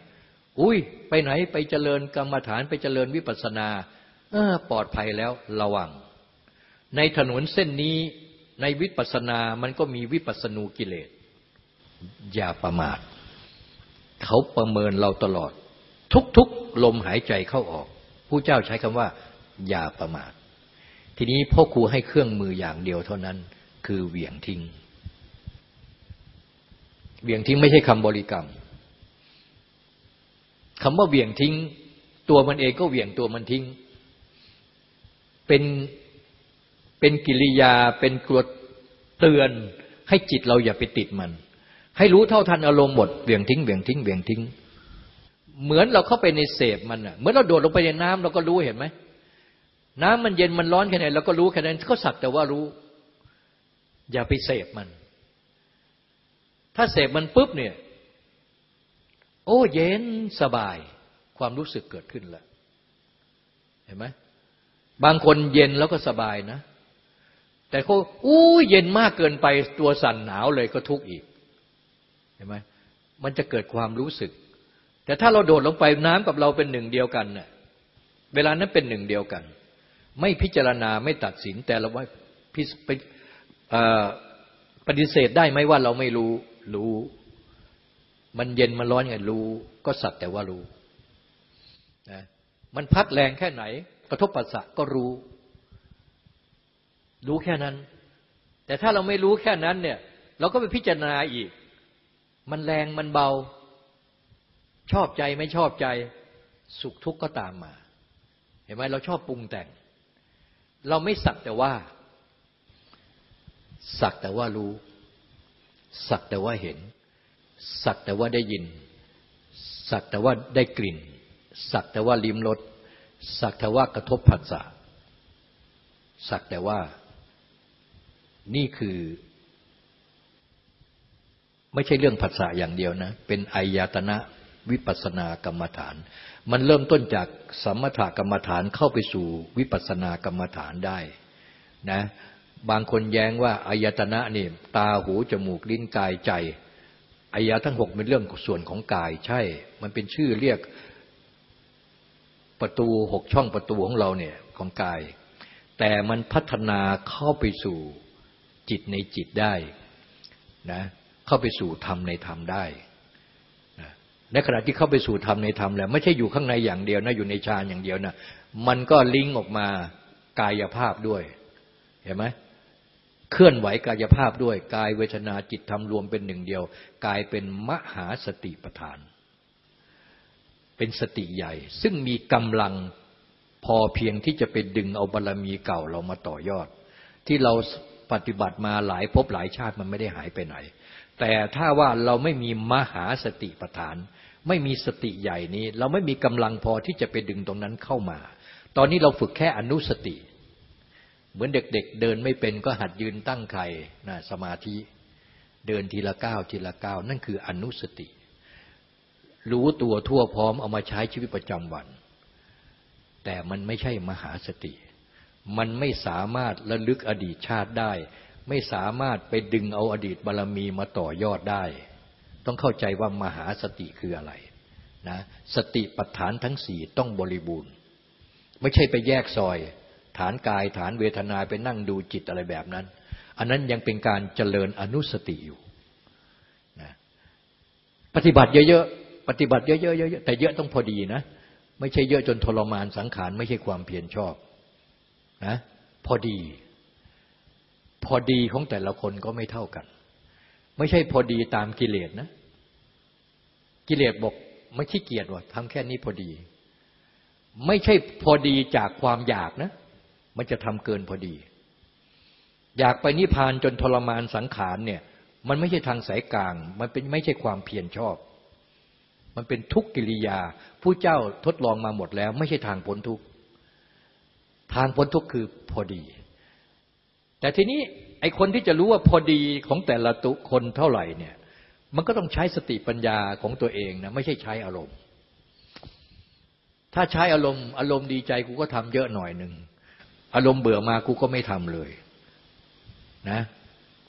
Speaker 2: อุ้ย ไปไหนไปเจริญกรรมฐานไปเจริญวิปัสสนาเออปลอดภัยแล้วระวัง ในถนนเส้นนี้ในวิปัสสนา มันก็มีวิปัสสนูกิเลส อย่าประมาท เขาประเมินเราตลอด ทุกๆ ลมหายใจเข้าออก ผู้เจ้าใช้คำว่า อย่าประมาท ทีนี้พ่อครูให้เครื่องมืออย่างเดียวเท่านั้น คือเหวี่ยงทิ้ง เหวี่ยงทิ้งไม่ใช่คำบริกรรมคำว่าเหวี่ยงทิ้ง ตัวมันเองก็เหวี่ยงตัวมันทิ้ง เป็นเป็นกิริยาเป็นกรวดเตือนให้จิตเราอย่าไปติดมัน ให้รู้เท่าทันอารมณ์หมดเหวี่ยงทิ้งเหวี่ยงทิ้งเหวี่ยงทิ้ง เหมือนเราเข้าไปในเสพมันอะเหมือนเราโดดลงไปในน้ำเราก็รู้เห็นไหมน้ำมันเย็นมันร้อนแค่ไหนเราก็รู้แค่นั้นก็สักแต่ว่ารู้ อย่าไปเสพมัน ถ้าเสพมันปุ๊บเนี่ย โอ้เย็นสบายความรู้สึกเกิดขึ้นแล้วเห็นไหมบางคนเย็นแล้วก็สบายนะ แต่เขาอู้เย็นมากเกินไปตัวสั่นหนาวเลยก็ทุกข์อีกเห็นไหมมันจะเกิดความรู้สึก แต่ถ้าเราโดดลงไปน้ำกับเราเป็นหนึ่งเดียวกันเน่ะเวลานั้นเป็นหนึ่งเดียวกัน ไม่พิจารณาไม่ตัดสินแต่เราว่าพิปฏิเสธได้ไหมว่าเราไม่รู้รู้ มันเย็นมันร้อนไงรู้ ก็สัตว์แต่ว่ารู้นะมันพัดแรงแค่ไหน กระทบปัสสะก็รู้ รู้แค่นั้น แต่ถ้าเราไม่รู้แค่นั้นเนี่ย เราก็ไปพิจารณาอีก มันแรงมันเบา ชอบใจไม่ชอบใจสุขทุกข์ก็ตามมา เห็นไหมเราชอบปรุงแต่ง เราไม่สักแต่ว่า สักแต่ว่ารู้ สักแต่ว่าเห็น สักแต่ว่าได้ยิน สักแต่ว่าได้กลิ่น สักแต่ว่าลิ้มรสสักแต่ว่ากระทบผัสสะสักแต่ว่านี่คือ ไม่ใช่เรื่องภาษาอย่างเดียวนะ เป็นอายตนะ วิปัสนากรรมฐาน มันเริ่มต้นจากสมถกรรมฐานเข้าไปสู่วิปัสนากรรมฐานได้นะบางคนแย้งว่าอายตนะนี่ตาหูจมูกลิ้นกายใจอายะทั้งหกเป็นเรื่องส่วนของกายใช่ มันเป็นชื่อเรียกประตูหกช่องประตูของเราเนี่ยของกาย แต่มันพัฒนาเข้าไปสู่จิตในจิตได้นะเข้าไปสู่ธรรมในธรรมได้ ในขณะที่เข้าไปสู่ธรรมในธรรมแล้ว ไม่ใช่อยู่ข้างในอย่างเดียวนะอยู่ในฌานอย่างเดียวนะมันก็ลิงก์ออกมากายภาพด้วย เห็นไหมเคลื่อนไหวกายภาพด้วย กายเวทนาจิตธรรมรวมเป็นหนึ่งเดียวกลายเป็นมหาสติปัฏฐาน เป็นสติใหญ่ ซึ่งมีกำลังพอเพียงที่จะไปดึงเอาบารรมีเก่าเรามาต่อยอด ที่เราปฏิบัติมาหลายภพหลายชาติมันไม่ได้หายไปไหน แต่ถ้าว่าเราไม่มีมหาสติปัฏฐาน ไม่มีสติใหญ่นี้ เราไม่มีกำลังพอที่จะไปดึงตรงนั้นเข้ามา ตอนนี้เราฝึกแค่อนุสติ เหมือนเด็กๆเเดินไม่เป็นก็หัดยืนตั้งไข่นะสมาธิ เดินทีละก้าวทีละก้าวนั่นคืออนุสติ รู้ตัวทั่วพร้อมเอามาใช้ชีวิตประจำวัน แต่มันไม่ใช่มหาสติ มันไม่สามารถระลึกอดีตชาติได้ ไม่สามารถไปดึงเอาอดีตบารรมีมาต่อยอดได้ ต้องเข้าใจว่ามหาสติคืออะไรนะสติปัฏฐานทั้งสี่ต้องบริบูรณ์ ไม่ใช่ไปแยกซอย ฐานกายฐานเวทนาไปนั่งดูจิตอะไรแบบนั้น อันนั้นยังเป็นการเจริญอนุสติอยู่นะปฏิบัติเยอะๆปฏิบัติเยอะๆแต่เยอะต้องพอดีนะ ไม่ใช่เยอะจนทรมานสังขาร ไม่ใช่ความเพียรชอบนะพอดี พอดีของแต่ละคนก็ไม่เท่ากัน ไม่ใช่พอดีตามกิเลสนะ กิเลสบอกไม่ขี้เกียจว่ะทำแค่นี้พอดี ไม่ใช่พอดีจากความอยากนะ มันจะทำเกินพอดี อยากไปนิพพานจนทรมานสังขารเนี่ย มันไม่ใช่ทางสายกลาง มันเป็นไม่ใช่ความเพียรชอบ มันเป็นทุกกิริยาผู้เจ้าทดลองมาหมดแล้ว ไม่ใช่ทางพ้นทุกข์ทางพ้นทุกข์คือพอดี แต่ทีนี้ ไอคนที่จะรู้ว่าพอดีของแต่ละตุคนเท่าไหร่เนี่ย มันก็ต้องใช้สติปัญญาของตัวเองนะไม่ใช่ใช้อารมณ์ ถ้าใช้อารมณ์อารมณ์ดีใจกูก็ทำเยอะหน่อยหนึ่งอารมณ์เบื่อมากูก็ไม่ทำเลยนะ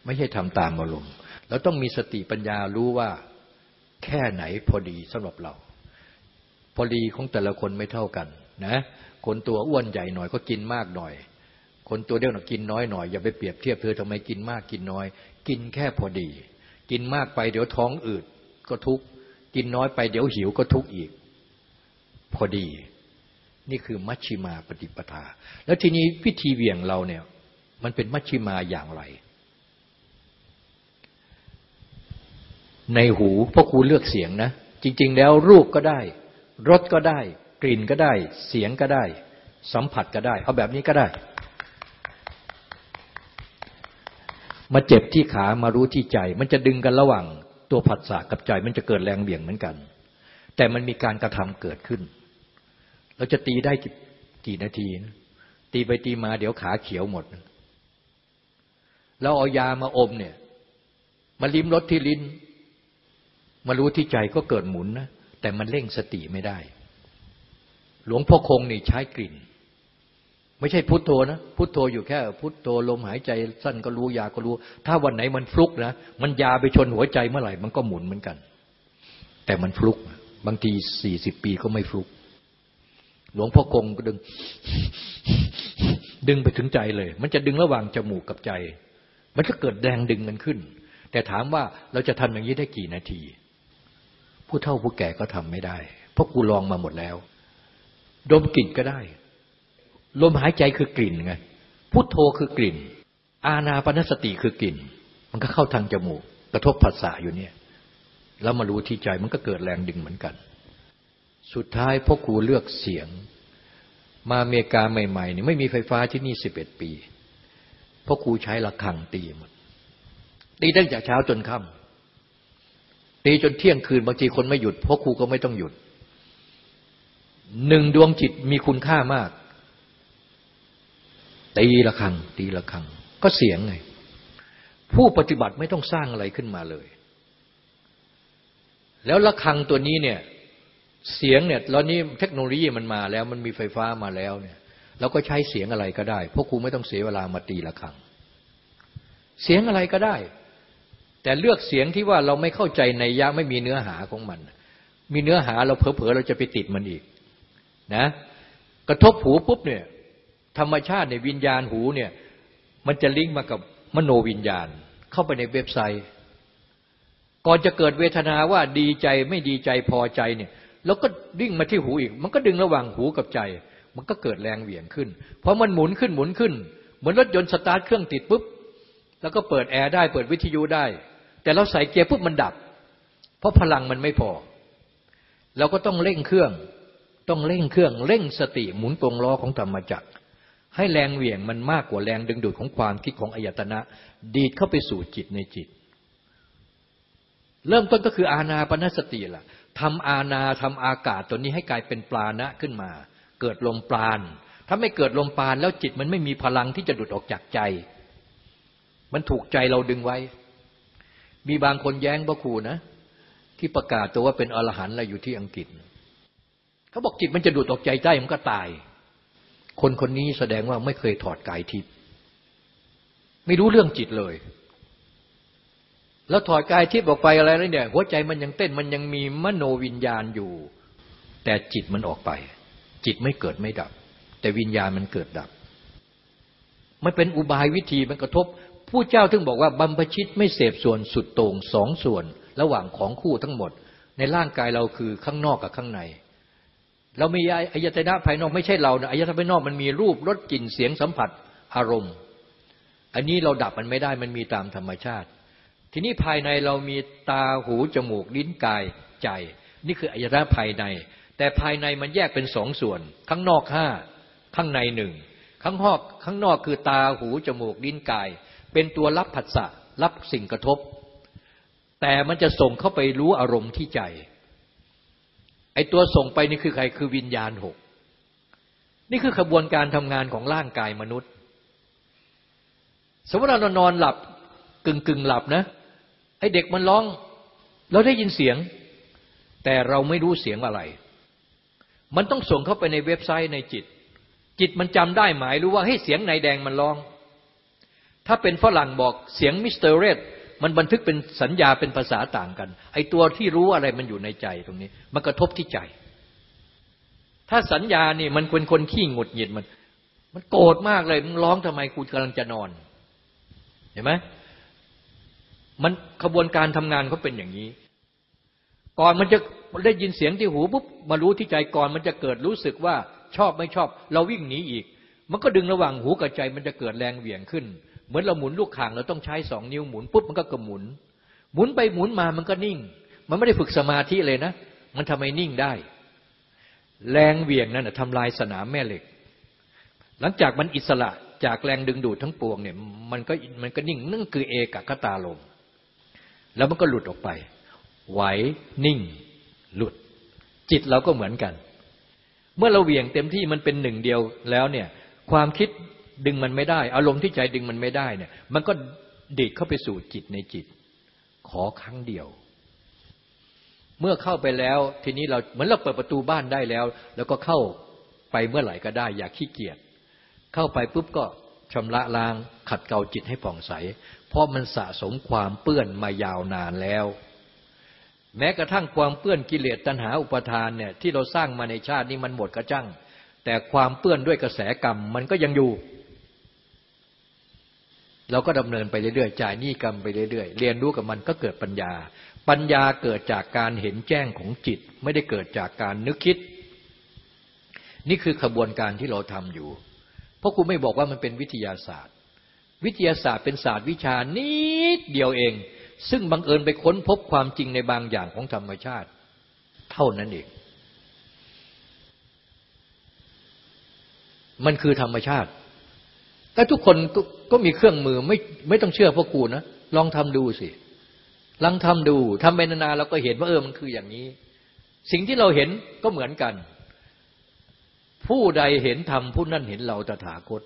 Speaker 2: ไม่ใช่ทำตามอารมณ์เราต้องมีสติปัญญารู้ว่าแค่ไหนพอดีสำหรับเรา พอดีของแต่ละคนไม่เท่ากันนะ คนตัวอ้วนใหญ่หน่อยก็กินมากหน่อย คนตัวเดียวน่อยกินน้อยหน่อยอย่าไปเปรียบเทียบเธอทำไมกินมากกินน้อย กินแค่พอดี กินมากไปเดี๋ยวท้องอืดก็ทุกข์กินน้อยไปเดี๋ยวหิวก็ทุกข์อีก พอดี นี่คือมัชชิมาปฏิปทา แล้วทีนี้วิธีเวี่ยงเราเนี่ยมันเป็นมัชชิมาอย่างไร ในหูพวกครูเลือกเสียงนะ จริง ๆ แล้วรูปก็ได้รสก็ได้ กลิ่นก็ได้ เสียงก็ได้ สัมผัสก็ได้ เอาแบบนี้ก็ได้ มาเจ็บที่ขามารู้ที่ใจ มันจะดึงกันระหว่างตัวผัสสะกับใจ มันจะเกิดแรงเบี่ยงเหมือนกัน แต่มันมีการกระทำเกิดขึ้น เราจะตีได้กี่นาทีนะตีไปตีมาเดี๋ยวขาเขียวหมด แล้วเอายามาอมเนี่ย มาลิ้มรสที่ลิ้น มารู้ที่ใจก็เกิดหมุนนะแต่มันเร่งสติไม่ได้ หลวงพ่อคงนี่ใช้กลิ่น ไม่ใช่พุทโธนะ พุทโธอยู่แค่ พุทโธลมหายใจสั้นก็รู้ยาก็รู้ ถ้าวันไหนมันฟลุกนะ มันยาไปชนหัวใจเมื่อไหร่ มันก็หมุนเหมือนกัน แต่มันฟลุก บางทีสี่สิบปีก็ไม่ฟลุก หลวงพ่อคงก็ดึง ดึงไปถึงใจเลย มันจะดึงระหว่างจมูกกับใจ มันก็เกิดแรงดึงกันขึ้น แต่ถามว่าเราจะทำอย่างนี้ได้กี่นาที ผู้เฒ่าผู้แก่ก็ทำไม่ได้ เพราะกูลองมาหมดแล้ว ดมกลิ่นก็ได้ ลมหายใจคือกลิ่นไงพุทโธคือกลิ่น อาณาปณสติคือกลิ่น มันก็เข้าทางจมูก กระทบผัสสะอยู่เนี่ย แล้วมารู้ที่ใจมันก็เกิดแรงดึงเหมือนกัน สุดท้ายพ่อครูเลือกเสียง มาอเมริกาใหม่ๆนี่ไม่มีไฟฟ้าที่นี่สิบเอ็ดปีพ่อครูใช้ระฆังตีหมดตีตั้งแต่เช้าจนค่ำตีจนเที่ยงคืนบางทีคนไม่หยุดพ่อครูก็ไม่ต้องหยุดหนึ่งดวงจิตมีคุณค่ามาก ตีระฆัง ตีระฆัง ก็เสียงไง ผู้ปฏิบัติไม่ต้องสร้างอะไรขึ้นมาเลย แล้วระฆังตัวนี้เนี่ย เสียงเนี่ยตอนนี้เทคโนโลยีมันมาแล้วมันมีไฟฟ้ามาแล้วเนี่ยเราก็ใช้เสียงอะไรก็ได้พวกครูไม่ต้องเสียเวลามาตีระฆัง เสียงอะไรก็ได้ แต่เลือกเสียงที่ว่าเราไม่เข้าใจในยะไม่มีเนื้อหาของมัน มีเนื้อหาเราเผลอๆเราจะไปติดมันอีกนะ กระทบหูปุ๊บเนี่ย ธรรมชาติในวิญญาณหูเนี่ย มันจะลิงก์มากับมโนวิญญาณ เข้าไปในเว็บไซต์ ก่อนจะเกิดเวทนาว่าดีใจไม่ดีใจพอใจเนี่ย แล้วก็ดิ่งมาที่หูอีก มันก็ดึงระหว่างหูกับใจ มันก็เกิดแรงเหวี่ยงขึ้นเพอมันหมุนขึ้นหมุนขึ้น เหมือนรถยนต์สตาร์ทเครื่องติดปุ๊บแล้วก็เปิดแอร์ได้เปิดวิทยุได้ แต่เราใส่เกียร์ปุ๊บมันดับ เพราะพลังมันไม่พอ เราก็ต้องเร่งเครื่อง ต้องเร่งเครื่อง เร่งสติหมุนตรงล้อของธรรมจักร ให้แรงเหวี่ยงมันมากกว่าแรงดึงดูดของความคิดของอายตนะ ดีดเข้าไปสู่จิตในจิต เริ่มต้นก็คืออาณาปณสติล่ะทำอาณาทำอากาศตัวนี้ให้กลายเป็นปลาณะขึ้นมา เกิดลมปราณถ้าไม่เกิดลมปราณแล้วจิตมันไม่มีพลังที่จะดุดออกจากใจ มันถูกใจเราดึงไว้ มีบางคนแย้งพระครูนะ ที่ประกาศตัวว่าเป็นอรหันต์อะไรอยู่ที่อังกฤษเขาบอกจิตมันจะดูดออกใจใต้มันก็ตาย คนคนนี้แสดงว่าไม่เคยถอดกายทิพย์ไม่รู้เรื่องจิตเลย แล้วถอดกายทิพย์ออกไปอะไรแล้วเนี่ย หัวใจมันยังเต้นมันยังมีมโนวิญญาณอยู่ แต่จิตมันออกไป จิตไม่เกิดไม่ดับ แต่วิญญาณมันเกิดดับ มันเป็นอุบายวิธีมันกระทบผู้เจ้าถึงบอกว่าบัมพชิตไม่เสพส่วนสุดโต่งสองส่วน ระหว่างของคู่ทั้งหมด ในร่างกายเราคือข้างนอกกับข้างใน เรามีอายตนะภายนอกไม่ใช่เรานะอายตนะภายนอกมันมีรูปรสกลิ่นเสียงสัมผัสอารมณ์ อันนี้เราดับมันไม่ได้มันมีตามธรรมชาติ ทีนี้ภายในเรามีตาหูจมูกลิ้นกายใจ นี่คืออายตนะภายใน แต่ภายในมันแยกเป็นสองส่วน ข้างนอกห้าข้างในหนึ่งข้างนอกข้างนอกคือตาหูจมูกลิ้นกาย เป็นตัวรับผัสสะรับสิ่งกระทบ แต่มันจะส่งเข้าไปรู้อารมณ์ที่ใจ ไอตัวส่งไปนี่คือใครคือวิญญาณหก นี่คือขบวนการทำงานของร่างกายมนุษย์ สมมติเรานอนหลับกึ่งกึ่งหลับนะ ไอเด็กมันร้อง เราได้ยินเสียง แต่เราไม่รู้เสียงอะไร มันต้องส่งเข้าไปในเว็บไซต์ในจิต จิตมันจำได้หมายรู้ว่าไอ้เสียงนายแดงมันร้อง ถ้าเป็นฝรั่งบอกเสียง Mister Red มันบันทึกเป็นสัญญาเป็นภาษาต่างกัน ไอตัวที่รู้อะไรมันอยู่ในใจตรงนี้ มันกระทบที่ใจ ถ้าสัญญานี่มันเป็นคนขี้หงุดหงิดมัน มันโกรธมากเลยมันร้องทำไมกูกำลังจะนอน เห็นไหมมันขบวนการทำงานเขาเป็นอย่างนี้ ก่อนมันจะได้ยินเสียงที่หูปุ๊บมารู้ที่ใจก่อนมันจะเกิดรู้สึกว่าชอบไม่ชอบ เราวิ่งหนีอีก มันก็ดึงระหว่างหูกับใจมันจะเกิดแรงเหวี่ยงขึ้น เหมือนเราหมุนลูกข่างเราต้องใช้สองนิ้วหมุนปุ๊บมันก็กระหมุน หมุนไปหมุนมามันก็นิ่ง มันไม่ได้ฝึกสมาธิเลยนะ มันทำไมนิ่งได้ แรงเหวี่ยงนั้นทำลายสนามแม่เหล็ก หลังจากมันอิสระจากแรงดึงดูดทั้งปวงเนี่ย มันก็มันก็นิ่งนั่นคือเอกคตาลม แล้วมันก็หลุดออกไป ไหวนิ่ง หลุด จิตเราก็เหมือนกัน เมื่อเราเหวี่ยงเต็มที่มันเป็นหนึ่งเดียวแล้วเนี่ย ความคิด ดึงมันไม่ได้ อารมณ์ที่ใจดึงมันไม่ได้เนี่ย มันก็ดีดเข้าไปสู่จิตในจิต ขอครั้งเดียว เมื่อเข้าไปแล้ว ทีนี้เราเหมือนเราเปิดประตูบ้านได้แล้ว แล้วก็เข้าไปเมื่อไหร่ก็ได้ อย่าขี้เกียจเข้าไปปุ๊บก็ชำระล้างขัดเกลาจิตให้ผ่องใส เพราะมันสะสมความเปื้อนมายาวนานแล้ว แม้กระทั่งความเปื้อนกิเลสตัณหาอุปทานเนี่ยที่เราสร้างมาในชาตินี้มันหมดกระจังแต่ความเปื้อนด้วยกระแสกรรมมันก็ยังอยู่ เราก็ดำเนินไปเรื่อยๆจ่ายหนี้กรรมไปเรื่อยๆเรียนรู้กับมันก็เกิดปัญญา ปัญญาเกิดจากการเห็นแจ้งของจิต ไม่ได้เกิดจากการนึกคิด นี่คือขบวนการที่เราทำอยู่ เพราะครูไม่บอกว่ามันเป็นวิทยาศาสตร์ วิทยาศาสตร์เป็นศาสตร์วิชานิดเดียวเอง ซึ่งบังเอิญไปค้นพบความจริงในบางอย่างของธรรมชาติ เท่านั้นเองมันคือธรรมชาติ แต่ทุกคนกก็มีเครื่องมือไม่ไม่ต้องเชื่อพวกกูนะลองทำดูสิลองทำดูทำไปนานๆเราก็เห็นว่าเออมันคืออย่างนี้ สิ่งที่เราเห็นก็เหมือนกัน ผู้ใดเห็นธรรมผู้นั้นเห็นเราตถาคต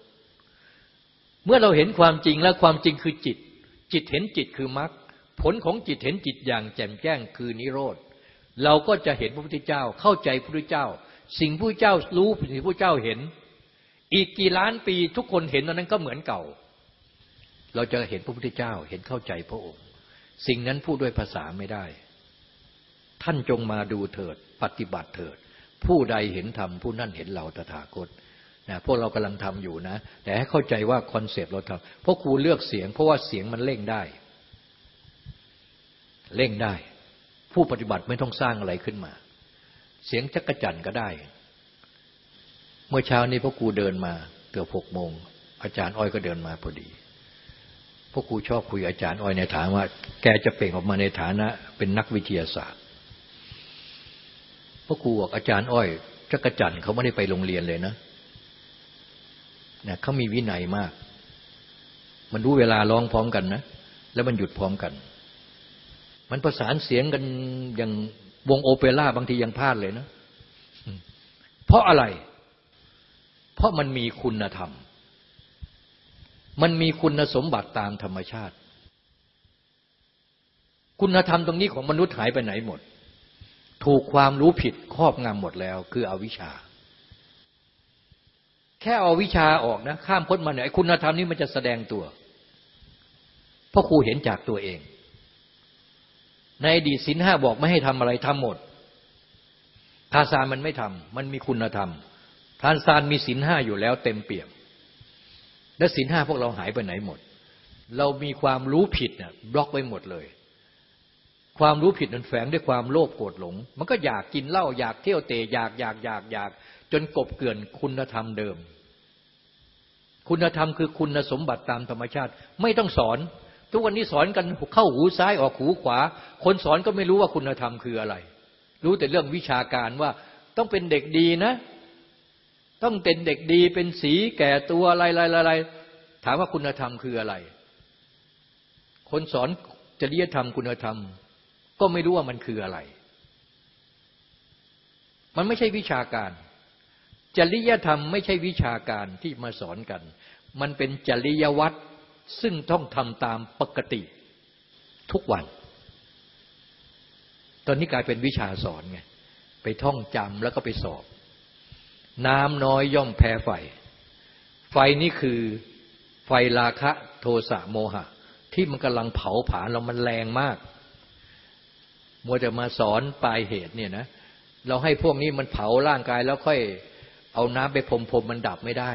Speaker 2: เมื่อเราเห็นความจริงแล้วความจริงคือจิต จิตเห็นจิตคือมรรคผลของจิตเห็นจิตอย่างแจ่มแจ้งคือนิโรธเราก็จะเห็นพระพุทธเจ้าเข้าใจพระพุทธเจ้า สิ่งพระเจ้ารู้สิ่งพระเจ้าเห็น อีกกี่ล้านปีทุกคนเห็นตอนนั้นก็เหมือนเก่า เราจะเห็นพระพุทธเจ้าเห็นเข้าใจพระองค์ สิ่งนั้นพูดด้วยภาษาไม่ได้ ท่านจงมาดูเถิด ปฏิบัติเถิด ผู้ใดเห็นธรรมผู้นั่นเห็นเราตถาคตนะพวกเรากำลังทำอยู่นะ แต่ให้เข้าใจว่าคอนเซปต์เราทำเพราะครูเลือกเสียง เพราะว่าเสียงมันเร่งได้ เร่งได้ ผู้ปฏิบัติไม่ต้องสร้างอะไรขึ้นมา เสียงจักระจันก็ได้ เมื่อเช้านี้พ่อครูเดินมาเกือบหกโมง อาจารย์อ้อยก็เดินมาพอดีพ่อครูชอบคุยอาจารย์อ้อยในฐานว่า แกจะเปล่งออกมาในฐานะ เป็นนักวิทยาศาสตร์พ่อครูบอกอาจารย์อ้อยจักรจันเขาไม่ได้ไปโรงเรียนเลยนะเนี่ยเขามีวินัยมาก มันรู้เวลาร้องพร้อมกันนะ แล้วมันหยุดพร้อมกัน มันประสานเสียงกันอย่างวงโอเปร่าบางทียังพลาดเลยนะ เพราะอะไร เพราะมันมีคุณธรรม มันมีคุณสมบัติตามธรรมชาติ คุณธรรมตรงนี้ของมนุษย์หายไปไหนหมด ถูกความรู้ผิดครอบงำหมดแล้ว คืออวิชชา แค่เอาวิชาออกนะ ข้ามพ้นมาเนี่ยคุณธรรมนี้มันจะแสดงตัว เพราะครูเห็นจากตัวเอง ในอดีตสินห้าบอกไม่ให้ทำอะไรทำหมดทาสามันไม่ทำมันมีคุณธรรม ทานซานมีศีลห้าอยู่แล้วเต็มเปี่ยม และศีลห้าพวกเราหายไปไหนหมด เรามีความรู้ผิดเนี่ยบล็อกไว้หมดเลย ความรู้ผิดมันแฝงด้วยความโลภโกรธหลง มันก็อยากกินเหล้าอยากเที่ยวเตะอยากอยากอยากอยาก จนกบเกลื่อนคุณธรรมเดิม คุณธรรมคือคุณสมบัติตามธรรมชาติ ไม่ต้องสอน ทุกวันนี้สอนกันเข้าหูซ้ายออกหูขวา คนสอนก็ไม่รู้ว่าคุณธรรมคืออะไร รู้แต่เรื่องวิชาการว่าต้องเป็นเด็กดีนะ ต้องเป็นเด็กดีเป็นสีแก่ตัวอะไรอะไรถามว่าคุณธรรมคืออะไร คนสอนจริยธรรมคุณธรรม ก็ไม่รู้ว่ามันคืออะไร มันไม่ใช่วิชาการ จริยธรรมไม่ใช่วิชาการที่มาสอนกัน มันเป็นจริยวัตรซึ่งต้องทำตามปกติทุกวัน ตอนนี้กลายเป็นวิชาสอนไง ไปท่องจำแล้วก็ไปสอบ น้ำน้อยย่อมแพ้ไฟ ไฟนี่คือไฟราคะโทสะโมหะ ที่มันกำลังเผาผลาญเรามันแรงมาก มัวจะมาสอนปลายเหตุเนี่ยนะ เราให้พวกนี้มันเผาร่างกายแล้วค่อยเอาน้ำไปพรมพรมมันดับไม่ได้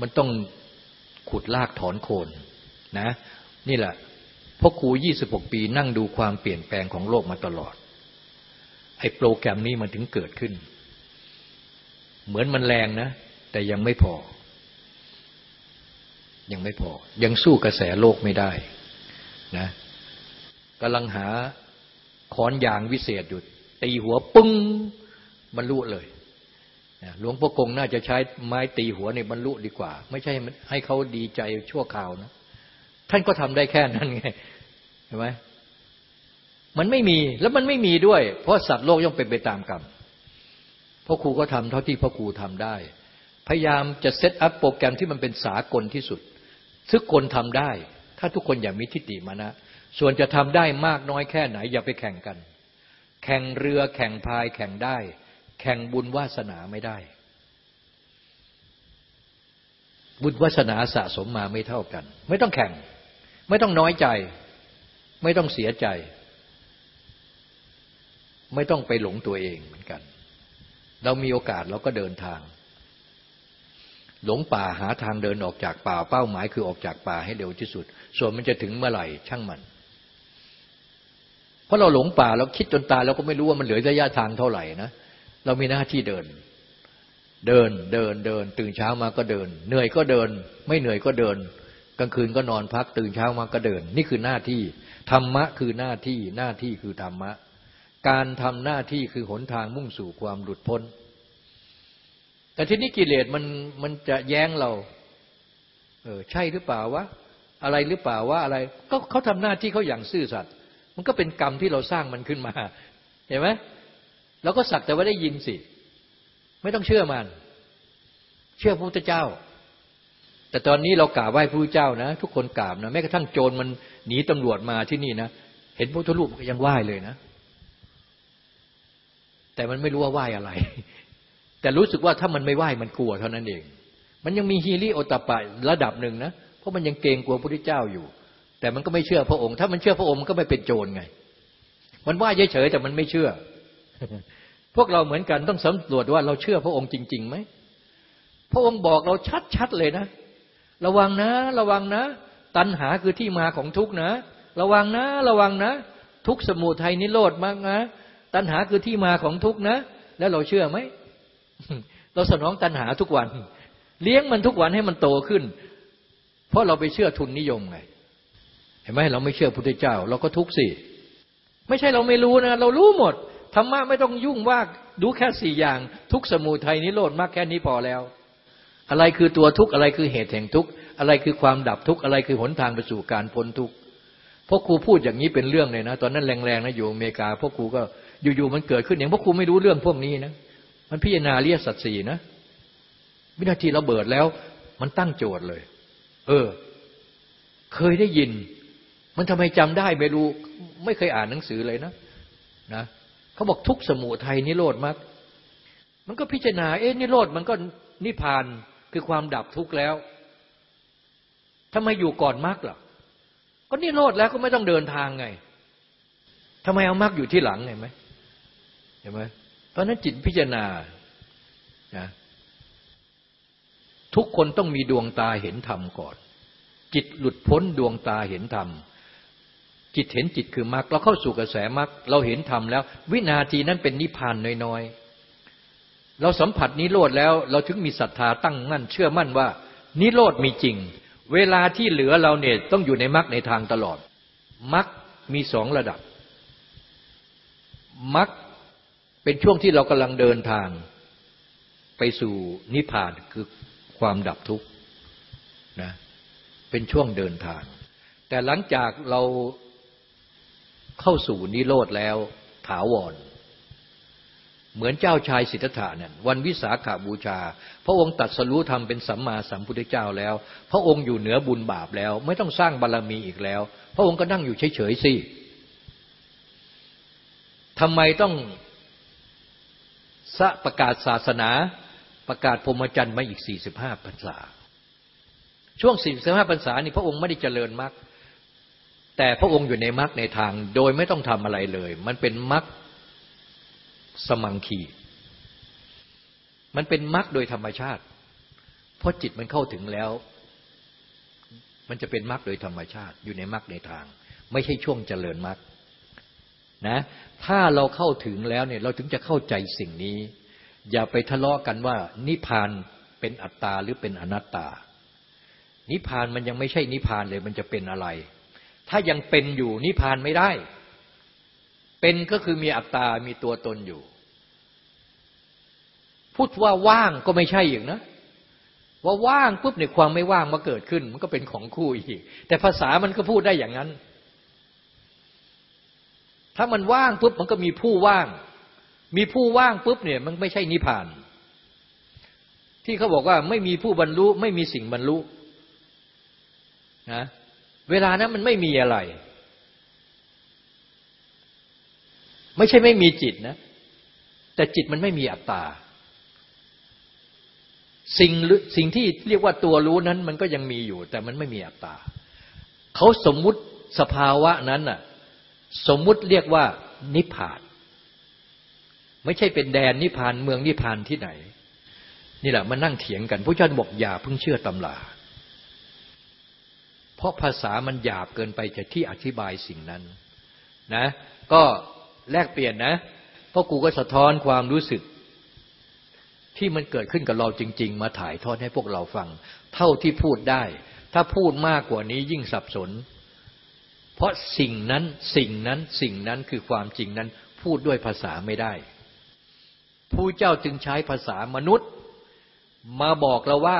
Speaker 2: มันต้องขุดลากถอนโคนนะ นี่แหละพ่อครูยี่สิบหกปีนั่งดูความเปลี่ยนแปลงของโลกมาตลอด ไอ้โปรแกรมนี้มันถึงเกิดขึ้น เหมือนมันแรงนะ แต่ยังไม่พอ ยังไม่พอ ยังสู้กระแสโลกไม่ได้นะกำลังหาขอนยางวิเศษอยู่ตีหัวปึ้งบรรลุเลยหลวงพ่อกงน่าจะใช้ไม้ตีหัวในบรรลุดีกว่า ไม่ใช่ให้เขาดีใจชั่วคราวนะ ท่านก็ทำได้แค่นั้นไงเห็นไหมมันไม่มีแล้วมันไม่มีด้วย เพราะสัตว์โลกย่อมเป็นไปตามกรรม พ่อครูก็ทำเท่าที่พ่อครูทำได้ พยายามจะเซตอัพโปรแกรมที่มันเป็นสากลที่สุด ทุกคนทำได้ ถ้าทุกคนอย่ามีทิฏฐิมานะ ส่วนจะทำได้มากน้อยแค่ไหน อย่าไปแข่งกัน แข่งเรือแข่งพายแข่งได้ แข่งบุญวาสนาไม่ได้ บุญวาสนาสะสมมาไม่เท่ากัน ไม่ต้องแข่ง ไม่ต้องน้อยใจ ไม่ต้องเสียใจ ไม่ต้องไปหลงตัวเองเหมือนกัน เรามีโอกาสเราก็เดินทาง หลงป่าหาทางเดินออกจากป่าเป้าหมายคือออกจากป่าให้เร็วที่สุด ส่วนมันจะถึงเมื่อไหร่ช่างมัน เพราะเราหลงป่าเราคิดจนตายเราก็ไม่รู้ว่ามันเหลือระยะทางเท่าไหร่นะเรามีหน้าที่เดิน เดินเดินเดิน ตื่นเช้ามาก็เดิน เหนื่อยก็เดิน ไม่เหนื่อยก็เดิน กลางคืนก็นอนพักตื่นเช้ามาก็เดิน นี่คือหน้าที่ธรรมะคือหน้าที่หน้าที่คือธรรมะ การทำหน้าที่คือหนทางมุ่งสู่ความหลุดพ้น แต่ที่นี้กิเลสมันมันจะแย้งเรา เออใช่หรือเปล่าวะอะไรหรือเปล่าว่าอะไร ก็เขาทำหน้าที่เขาอย่างซื่อสัตย์มันก็เป็นกรรมที่เราสร้างมันขึ้นมา เห็นไหมเราก็สักแต่ว่าได้ยินสิ ไม่ต้องเชื่อมัน เชื่อพระพุทธเจ้า แต่ตอนนี้เรากราบไหว้พระพุทธเจ้านะ ทุกคนกราบนะแม้กระทั่งโจรมันหนีตำรวจมาที่นี่นะเห็นพระพุทธรูปก็ยังไหว้เลยนะ แต่มันไม่รู้ว่าไหว้อะไร แต่รู้สึกว่าถ้ามันไม่ไหว้มันกลัวเท่านั้นเอง มันยังมีฮีริโอตปะระดับหนึ่งนะ เพราะมันยังเกรงกลัวพระพุทธเจ้าอยู่ แต่มันก็ไม่เชื่อพระองค์ ถ้ามันเชื่อพระองค์มันก็ไม่เป็นโจรไง มันไหว้เฉยๆแต่มันไม่เชื่อ พวกเราเหมือนกันต้องสำรวจว่าเราเชื่อพระองค์จริงๆไหมพระองค์บอกเราชัดๆเลยนะ ระวังนะ ระวังนะ ตัณหาคือที่มาของทุกข์นะ ระวังนะ ระวังนะ ทุกสมุทัยนิโรธมากนะ ตัณหาคือที่มาของทุกข์นะ แล้วเราเชื่อไหม เราสนองตัณหาทุกวัน เลี้ยงมันทุกวันให้มันโตขึ้น เพราะเราไปเชื่อทุนนิยมไง เห็นไหมเราไม่เชื่อพุทธเจ้า เราก็ทุกข์สิ ไม่ใช่เราไม่รู้นะ เรารู้หมดธรรมะไม่ต้องยุ่งว่าดูแค่สี่อย่าง ทุกสมุทัยนิโรธมากแค่นี้พอแล้ว อะไรคือตัวทุกข์อะไรคือเหตุแห่งทุกข์อะไรคือความดับทุกข์อะไรคือหนทางไปสู่การพ้นทุกข์พราะครูพูดอย่างนี้เป็นเรื่องเลยนะ ตอนนั้นแรงๆนะอยู่อเมริกาพวกครูก็ อยู่ๆมันเกิดขึ้นอย่างพวกครูไม่รู้เรื่องพวกนี้นะ มันพิจารณาเรียสัตสีนะ วินาทีเราเบิดแล้ว มันตั้งโจทย์เลย เออ เคยได้ยิน มันทำไมจำได้ไม่รู้ ไม่เคยอ่านหนังสือเลยนะนะเขาบอกทุกสมุทัยนิโรธมากมันก็พิจารณา เอ๊ะนิโรธมันก็นิพานคือความดับทุกข์แล้วทำไมอยู่ก่อนมรรคล่ะ ก็นิโรธแล้วก็ไม่ต้องเดินทางไงทำไมเอามรรคอยู่ที่หลังเห็นไหม ห็นไหมเพราะนั้นจิตพิจารณานะทุกคนต้องมีดวงตาเห็นธรรมก่อน จิตหลุดพ้นดวงตาเห็นธรรมจิตเห็นจิตคือมรรคเราเข้าสู่กระแสมรรคเราเห็นธรรมแล้ว วินาทีนั้นเป็นนิพพานน้อยๆ เราสัมผัสนิโรธแล้ว เราถึงมีศรัทธาตั้งมั่น เชื่อมั่นว่า นิโรธมีจริง เวลาที่เหลือเราเนี่ยต้องอยู่ในมรรคในทางตลอดมรรคมีสองระดับมรรค เป็นช่วงที่เรากำลังเดินทาง ไปสู่นิพพานคือความดับทุกข์นะเป็นช่วงเดินทาง แต่หลังจากเราเข้าสู่นิโรธแล้วถาวร เหมือนเจ้าชายสิทธัตถะเนี่ยวันวิสาขาบูชา พระองค์ตัดสรู้ธรรมเป็นสัมมาสัมพุทธเจ้าแล้ว พระองค์อยู่เหนือบุญบาปแล้ว ไม่ต้องสร้างบารรมีอีกแล้ว พระองค์ก็นั่งอยู่เฉยๆสิทำไมต้อง สะประกาศศาสนาประกาศพรหมจรรย์มาอีกสี่สิบห้าพรรษา ช่วงสี่สิบห้าพรรษานี่พระองค์ไม่ได้เจริญมรรคแต่พระองค์อยู่ในมรรคในทาง โดยไม่ต้องทำอะไรเลย มันเป็นมรรคสมังคี มันเป็นมรรคโดยธรรมชาติ เพราะจิตมันเข้าถึงแล้ว มันจะเป็นมรรคโดยธรรมชาติ อยู่ในมรรคในทาง ไม่ใช่ช่วงเจริญมรรค นะถ้าเราเข้าถึงแล้วเนี่ยเราถึงจะเข้าใจสิ่งนี้ อย่าไปทะเลาะกันว่า นิพานเป็นอัตตาหรือเป็นอนัตตา นิพานมันยังไม่ใช่นิพานเลยมันจะเป็นอะไร ถ้ายังเป็นอยู่นิพานไม่ได้ เป็นก็คือมีอัตตา มีตัวตนอยู่ พูดว่าว่างก็ไม่ใช่อย่างนะว่าว่างปุ๊บเนี่ยความไม่ว่างมาเกิดขึ้น มันก็เป็นของคู่อีก แต่ภาษามันก็พูดได้อย่างนั้น ถ้ามันว่างปุ๊บมันก็มีผู้ว่าง มีผู้ว่างปุ๊บเนี่ยมันไม่ใช่นิพพาน ที่เขาบอกว่าไม่มีผู้บรรลุไม่มีสิ่งบรรลุนะเวลานั้นมันไม่มีอะไร ไม่ใช่ไม่มีจิตนะ แต่จิตมันไม่มีอัตตา สิ่งสิ่งที่เรียกว่าตัวรู้นั้น มันก็ยังมีอยู่ แต่มันไม่มีอัตตาเขาสมมุติสภาวะนั้นน่ะ สมมุติเรียกว่า นิพพาน ไม่ใช่เป็นแดนนิพพานเมืองนิพพานที่ไหน นี่แหละมานั่งเถียงกันพระเจ้าบอกอย่าเพิ่งเชื่อตำราเพราะภาษามันหยาบเกินไปจะที่อธิบายสิ่งนั้นนะ ก็แลกเปลี่ยนนะ เพราะกูก็สะท้อนความรู้สึก ที่มันเกิดขึ้นกับเราจริง ๆ มาถ่ายทอดให้พวกเราฟัง เท่าที่พูดได้ ถ้าพูดมากกว่านี้ยิ่งสับสน เพราะสิ่งนั้นสิ่งนั้นสิ่งนั้นคือความจริงนั้น พูดด้วยภาษาไม่ได้ผู้เจ้าจึงใช้ภาษามนุษย์ มาบอกเราว่า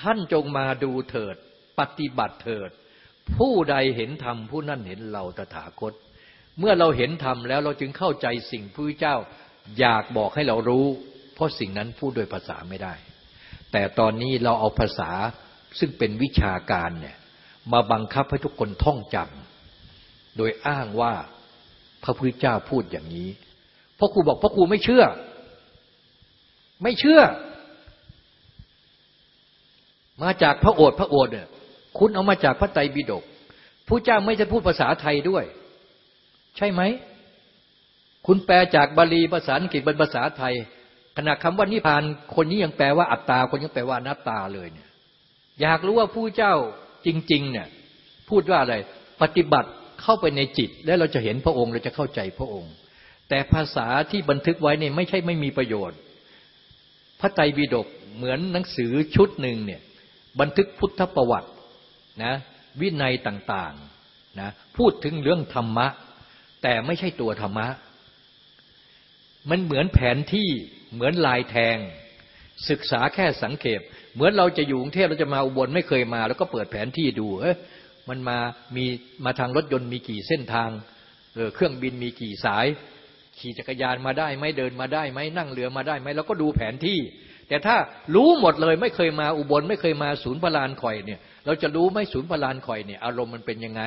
Speaker 2: ท่านจงมาดูเถิด ปฏิบัติเถิด ผู้ใดเห็นธรรมผู้นั้นเห็นเราตถาคต เมื่อเราเห็นธรรมแล้วเราจึงเข้าใจสิ่งผู้เจ้าอยากบอกให้เรารู้ เพราะสิ่งนั้นพูดด้วยภาษาไม่ได้ แต่ตอนนี้เราเอาภาษาซึ่งเป็นวิชาการเนี่ยมาบังคับให้ทุกคนท่องจำ โดยอ้างว่าพระพุทธเจ้าพูดอย่างนี้พ่อครูบอกพ่อครูไม่เชื่อ ไม่เชื่อ มาจากพระโอษฐ์พระโอษฐ์เนี่ยคุณเอามาจากพระไตรปิฎกผู้เจ้าไม่จะพูดภาษาไทยด้วย ใช่ไหม คุณแปลจากบาลีภาษาอังกฤษเป็นภาษาไทย ขณะคำว่านิพพาน คนนี้ยังแปลว่าอัตตา คนยังแปลว่านัตตาเลยเนี่ย อยากรู้ว่าผู้เจ้าจริง ๆ เนี่ย พูดว่าอะไร ปฏิบัติ เข้าไปในจิต แล้วเราจะเห็นพระองค์เราจะเข้าใจพระองค์ แต่ภาษาที่บันทึกไว้เนี่ยไม่ใช่ไม่มีประโยชน์ พระไตรปิฎกเหมือนหนังสือชุดหนึ่งเนี่ยบันทึกพุทธประวัตินะวินัยต่างๆนะพูดถึงเรื่องธรรมะ แต่ไม่ใช่ตัวธรรมะ มันเหมือนแผนที่เหมือนลายแทง ศึกษาแค่สังเกตเหมือนเราจะอยู่กรุงเทพเราจะมาอุบลไม่เคยมา แล้วก็เปิดแผนที่ดูเอ๊ะ มันมามีมาทางรถยนต์มีกี่เส้นทางเออเครื่องบินมีกี่สาย ขี่จักรยานมาได้ไหมเดินมาได้ไหมนั่งเรือมาได้ไหมเราก็ดูแผนที่ แต่ถ้ารู้หมดเลยไม่เคยมาอุบล ไม่เคยมาศูนย์พลานคอยเนี่ย เราจะรู้ไหมศูนย์พลานคอยเนี่ยอารมณ์มันเป็นยังไง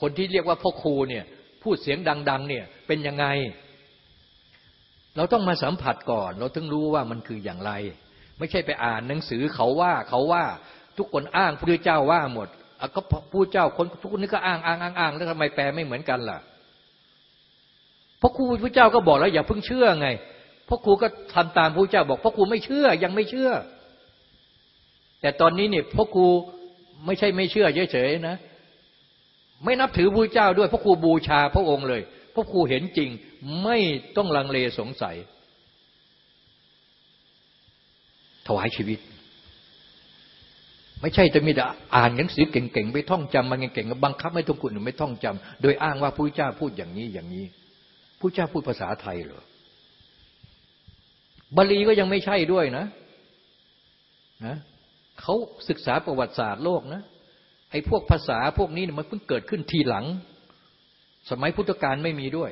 Speaker 2: คนที่เรียกว่าพ่อครูเนี่ย พูดเสียงดัง ๆ เนี่ยเป็นยังไง เราต้องมาสัมผัสก่อน เราถึงรู้ว่ามันคืออย่างไร ไม่ใช่ไปอ่านหนังสือเขาว่าเขาว่าทุกคนอ้างพระเจ้าว่าหมด ก็ผู้เจ้าคนทุกคนนี่ก็อ้างอ้างอ้างอ้างแล้วทำไมแปลไม่เหมือนกันล่ะพราะครูพระเจ้าก็บอกแล้ว อย่าเพิ่งเชื่อไงพราะครูก็ทำตามพระเจ้าบอกพราะครูไม่เชื่อยังไม่เชื่อ แต่ตอนนี้เนี่ยพราะครูไม่ใช่ไม่เชื่อเฉยๆนะ ไม่นับถือพระเจ้าด้วยพราะครูบูชาพระองค์เลยพราะครูเห็นจริงไม่ต้องลังเลสงสัย ถวายชีวิต ไม่ใช่จะมีแต่อ่านหนังสือเก่งๆไปท่องจำมาเก่งๆบังคับให้ทุกคนไม่ท่องจำโดยอ้างว่าพระเจ้าพูดอย่างนี้อย่างนี้ผู้เจ้าพูดภาษาไทยเหรอบาลีก็ยังไม่ใช่ด้วยนะนะเขาศึกษาประวัติศาสตร์โลกนะไอ้พวกภาษาพวกนี้มันเพิ่งเกิดขึ้นทีหลัง สมัยพุทธกาลไม่มีด้วย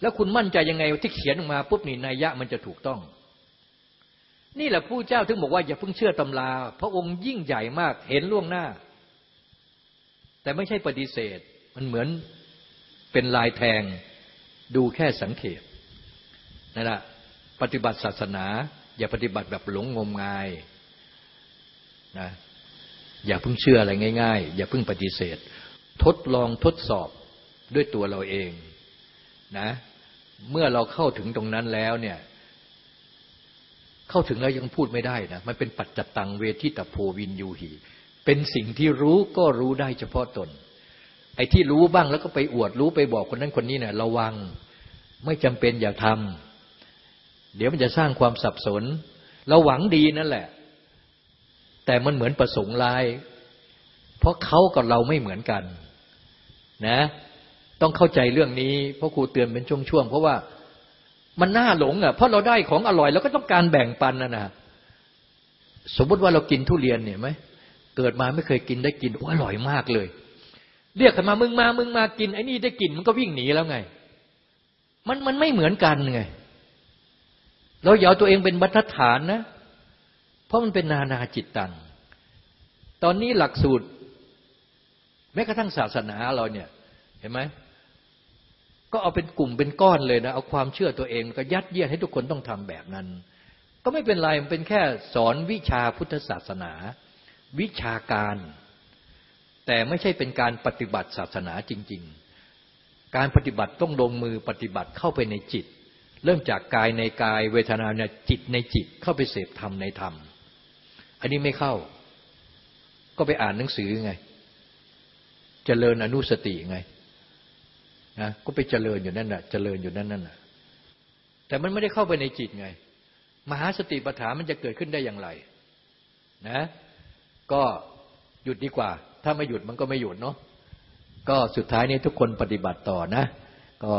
Speaker 2: แล้วคุณมั่นใจยังไงที่เขียนออกมาปุ๊บนี่นัยยะมันจะถูกต้อง นี่แหละผู้เจ้าถึงบอกว่าอย่าเพิ่งเชื่อตำรา พระองค์ยิ่งใหญ่มากเห็นล่วงหน้า แต่ไม่ใช่ปฏิเสธ มันเหมือนเป็นลายแทงดูแค่สังเขตนั่นแหละปฏิบัติศาสนา อย่าปฏิบัติแบบหลงงมงายนะอย่าเพิ่งเชื่ออะไรง่าย ๆ อย่าเพิ่งปฏิเสธ ทดลองทดสอบด้วยตัวเราเองนะเมื่อเราเข้าถึงตรงนั้นแล้วเนี่ย เข้าถึงแล้วยังพูดไม่ได้นะมันเป็นปัจจตังเวทิตโพวินยูหีเป็นสิ่งที่รู้ก็รู้ได้เฉพาะตน ไอ้ที่รู้บ้างแล้วก็ไปอวดรู้ไปบอกคนนั้นคนนี้เนี่ยระวังไม่จำเป็นอย่าทำเดี๋ยวมันจะสร้างความสับสน เราหวังดีนั่นแหละ แต่มันเหมือนประสงค์ลาย เพราะเขากับเราไม่เหมือนกัน นะ ต้องเข้าใจเรื่องนี้เพราะครูเตือนเป็นช่วงๆเพราะว่า มันน่าหลงอะเพราะเราได้ของอร่อยเราก็ต้องการแบ่งปันนะนะสมมติว่าเรากินทุเรียนเนี่ยไหมเกิดมาไม่เคยกินได้กินอร่อยมากเลย เรียกกันมามึงมามึงมากินไอ้นี่ได้กินมันก็วิ่งหนีแล้วไง มันมันไม่เหมือนกันไงเราอย่าตัวเองเป็นบรรทัดฐานนะ เพราะมันเป็นนานาจิตตัง ตอนนี้หลักสูตร แม้กระทั่งศาสนาเราเนี่ย เห็นไหม ก็เอาเป็นกลุ่มเป็นก้อนเลยนะ เอาความเชื่อตัวเองก็ยัดเยียดให้ทุกคนต้องทำแบบนั้น ก็ไม่เป็นไรมันเป็นแค่สอนวิชาพุทธศาสนา วิชาการ แต่ไม่ใช่เป็นการปฏิบัติศาสนาจริงการปฏิบัติต้องลงมือปฏิบัติเข้าไปในจิต เริ่มจากกายในกายเวทนาในจิตในจิตเข้าไปเสพธรรมในธรรม อันนี้ไม่เข้า ก็ไปอ่านหนังสือไงเจริญอนุสติไง นะก็ไปเจริญอยู่นั่นน่ะ เจริญอยู่นั่นนั่นน่ะ แต่มันไม่ได้เข้าไปในจิตไง มหาสติปัฏฐานมันจะเกิดขึ้นได้อย่างไร นะ ก็หยุดดีกว่า ถ้าไม่หยุดมันก็ไม่หยุดเนาะก็สุดท้ายนี้ทุกคนปฏิบัติต่อนะ ก็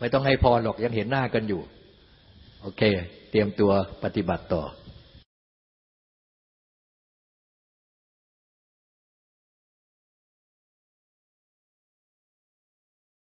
Speaker 2: ไม่ต้องให้พอหรอกยังเห็นหน้ากันอยู่ โอเค เตรียมตัวปฏิบัติต่อ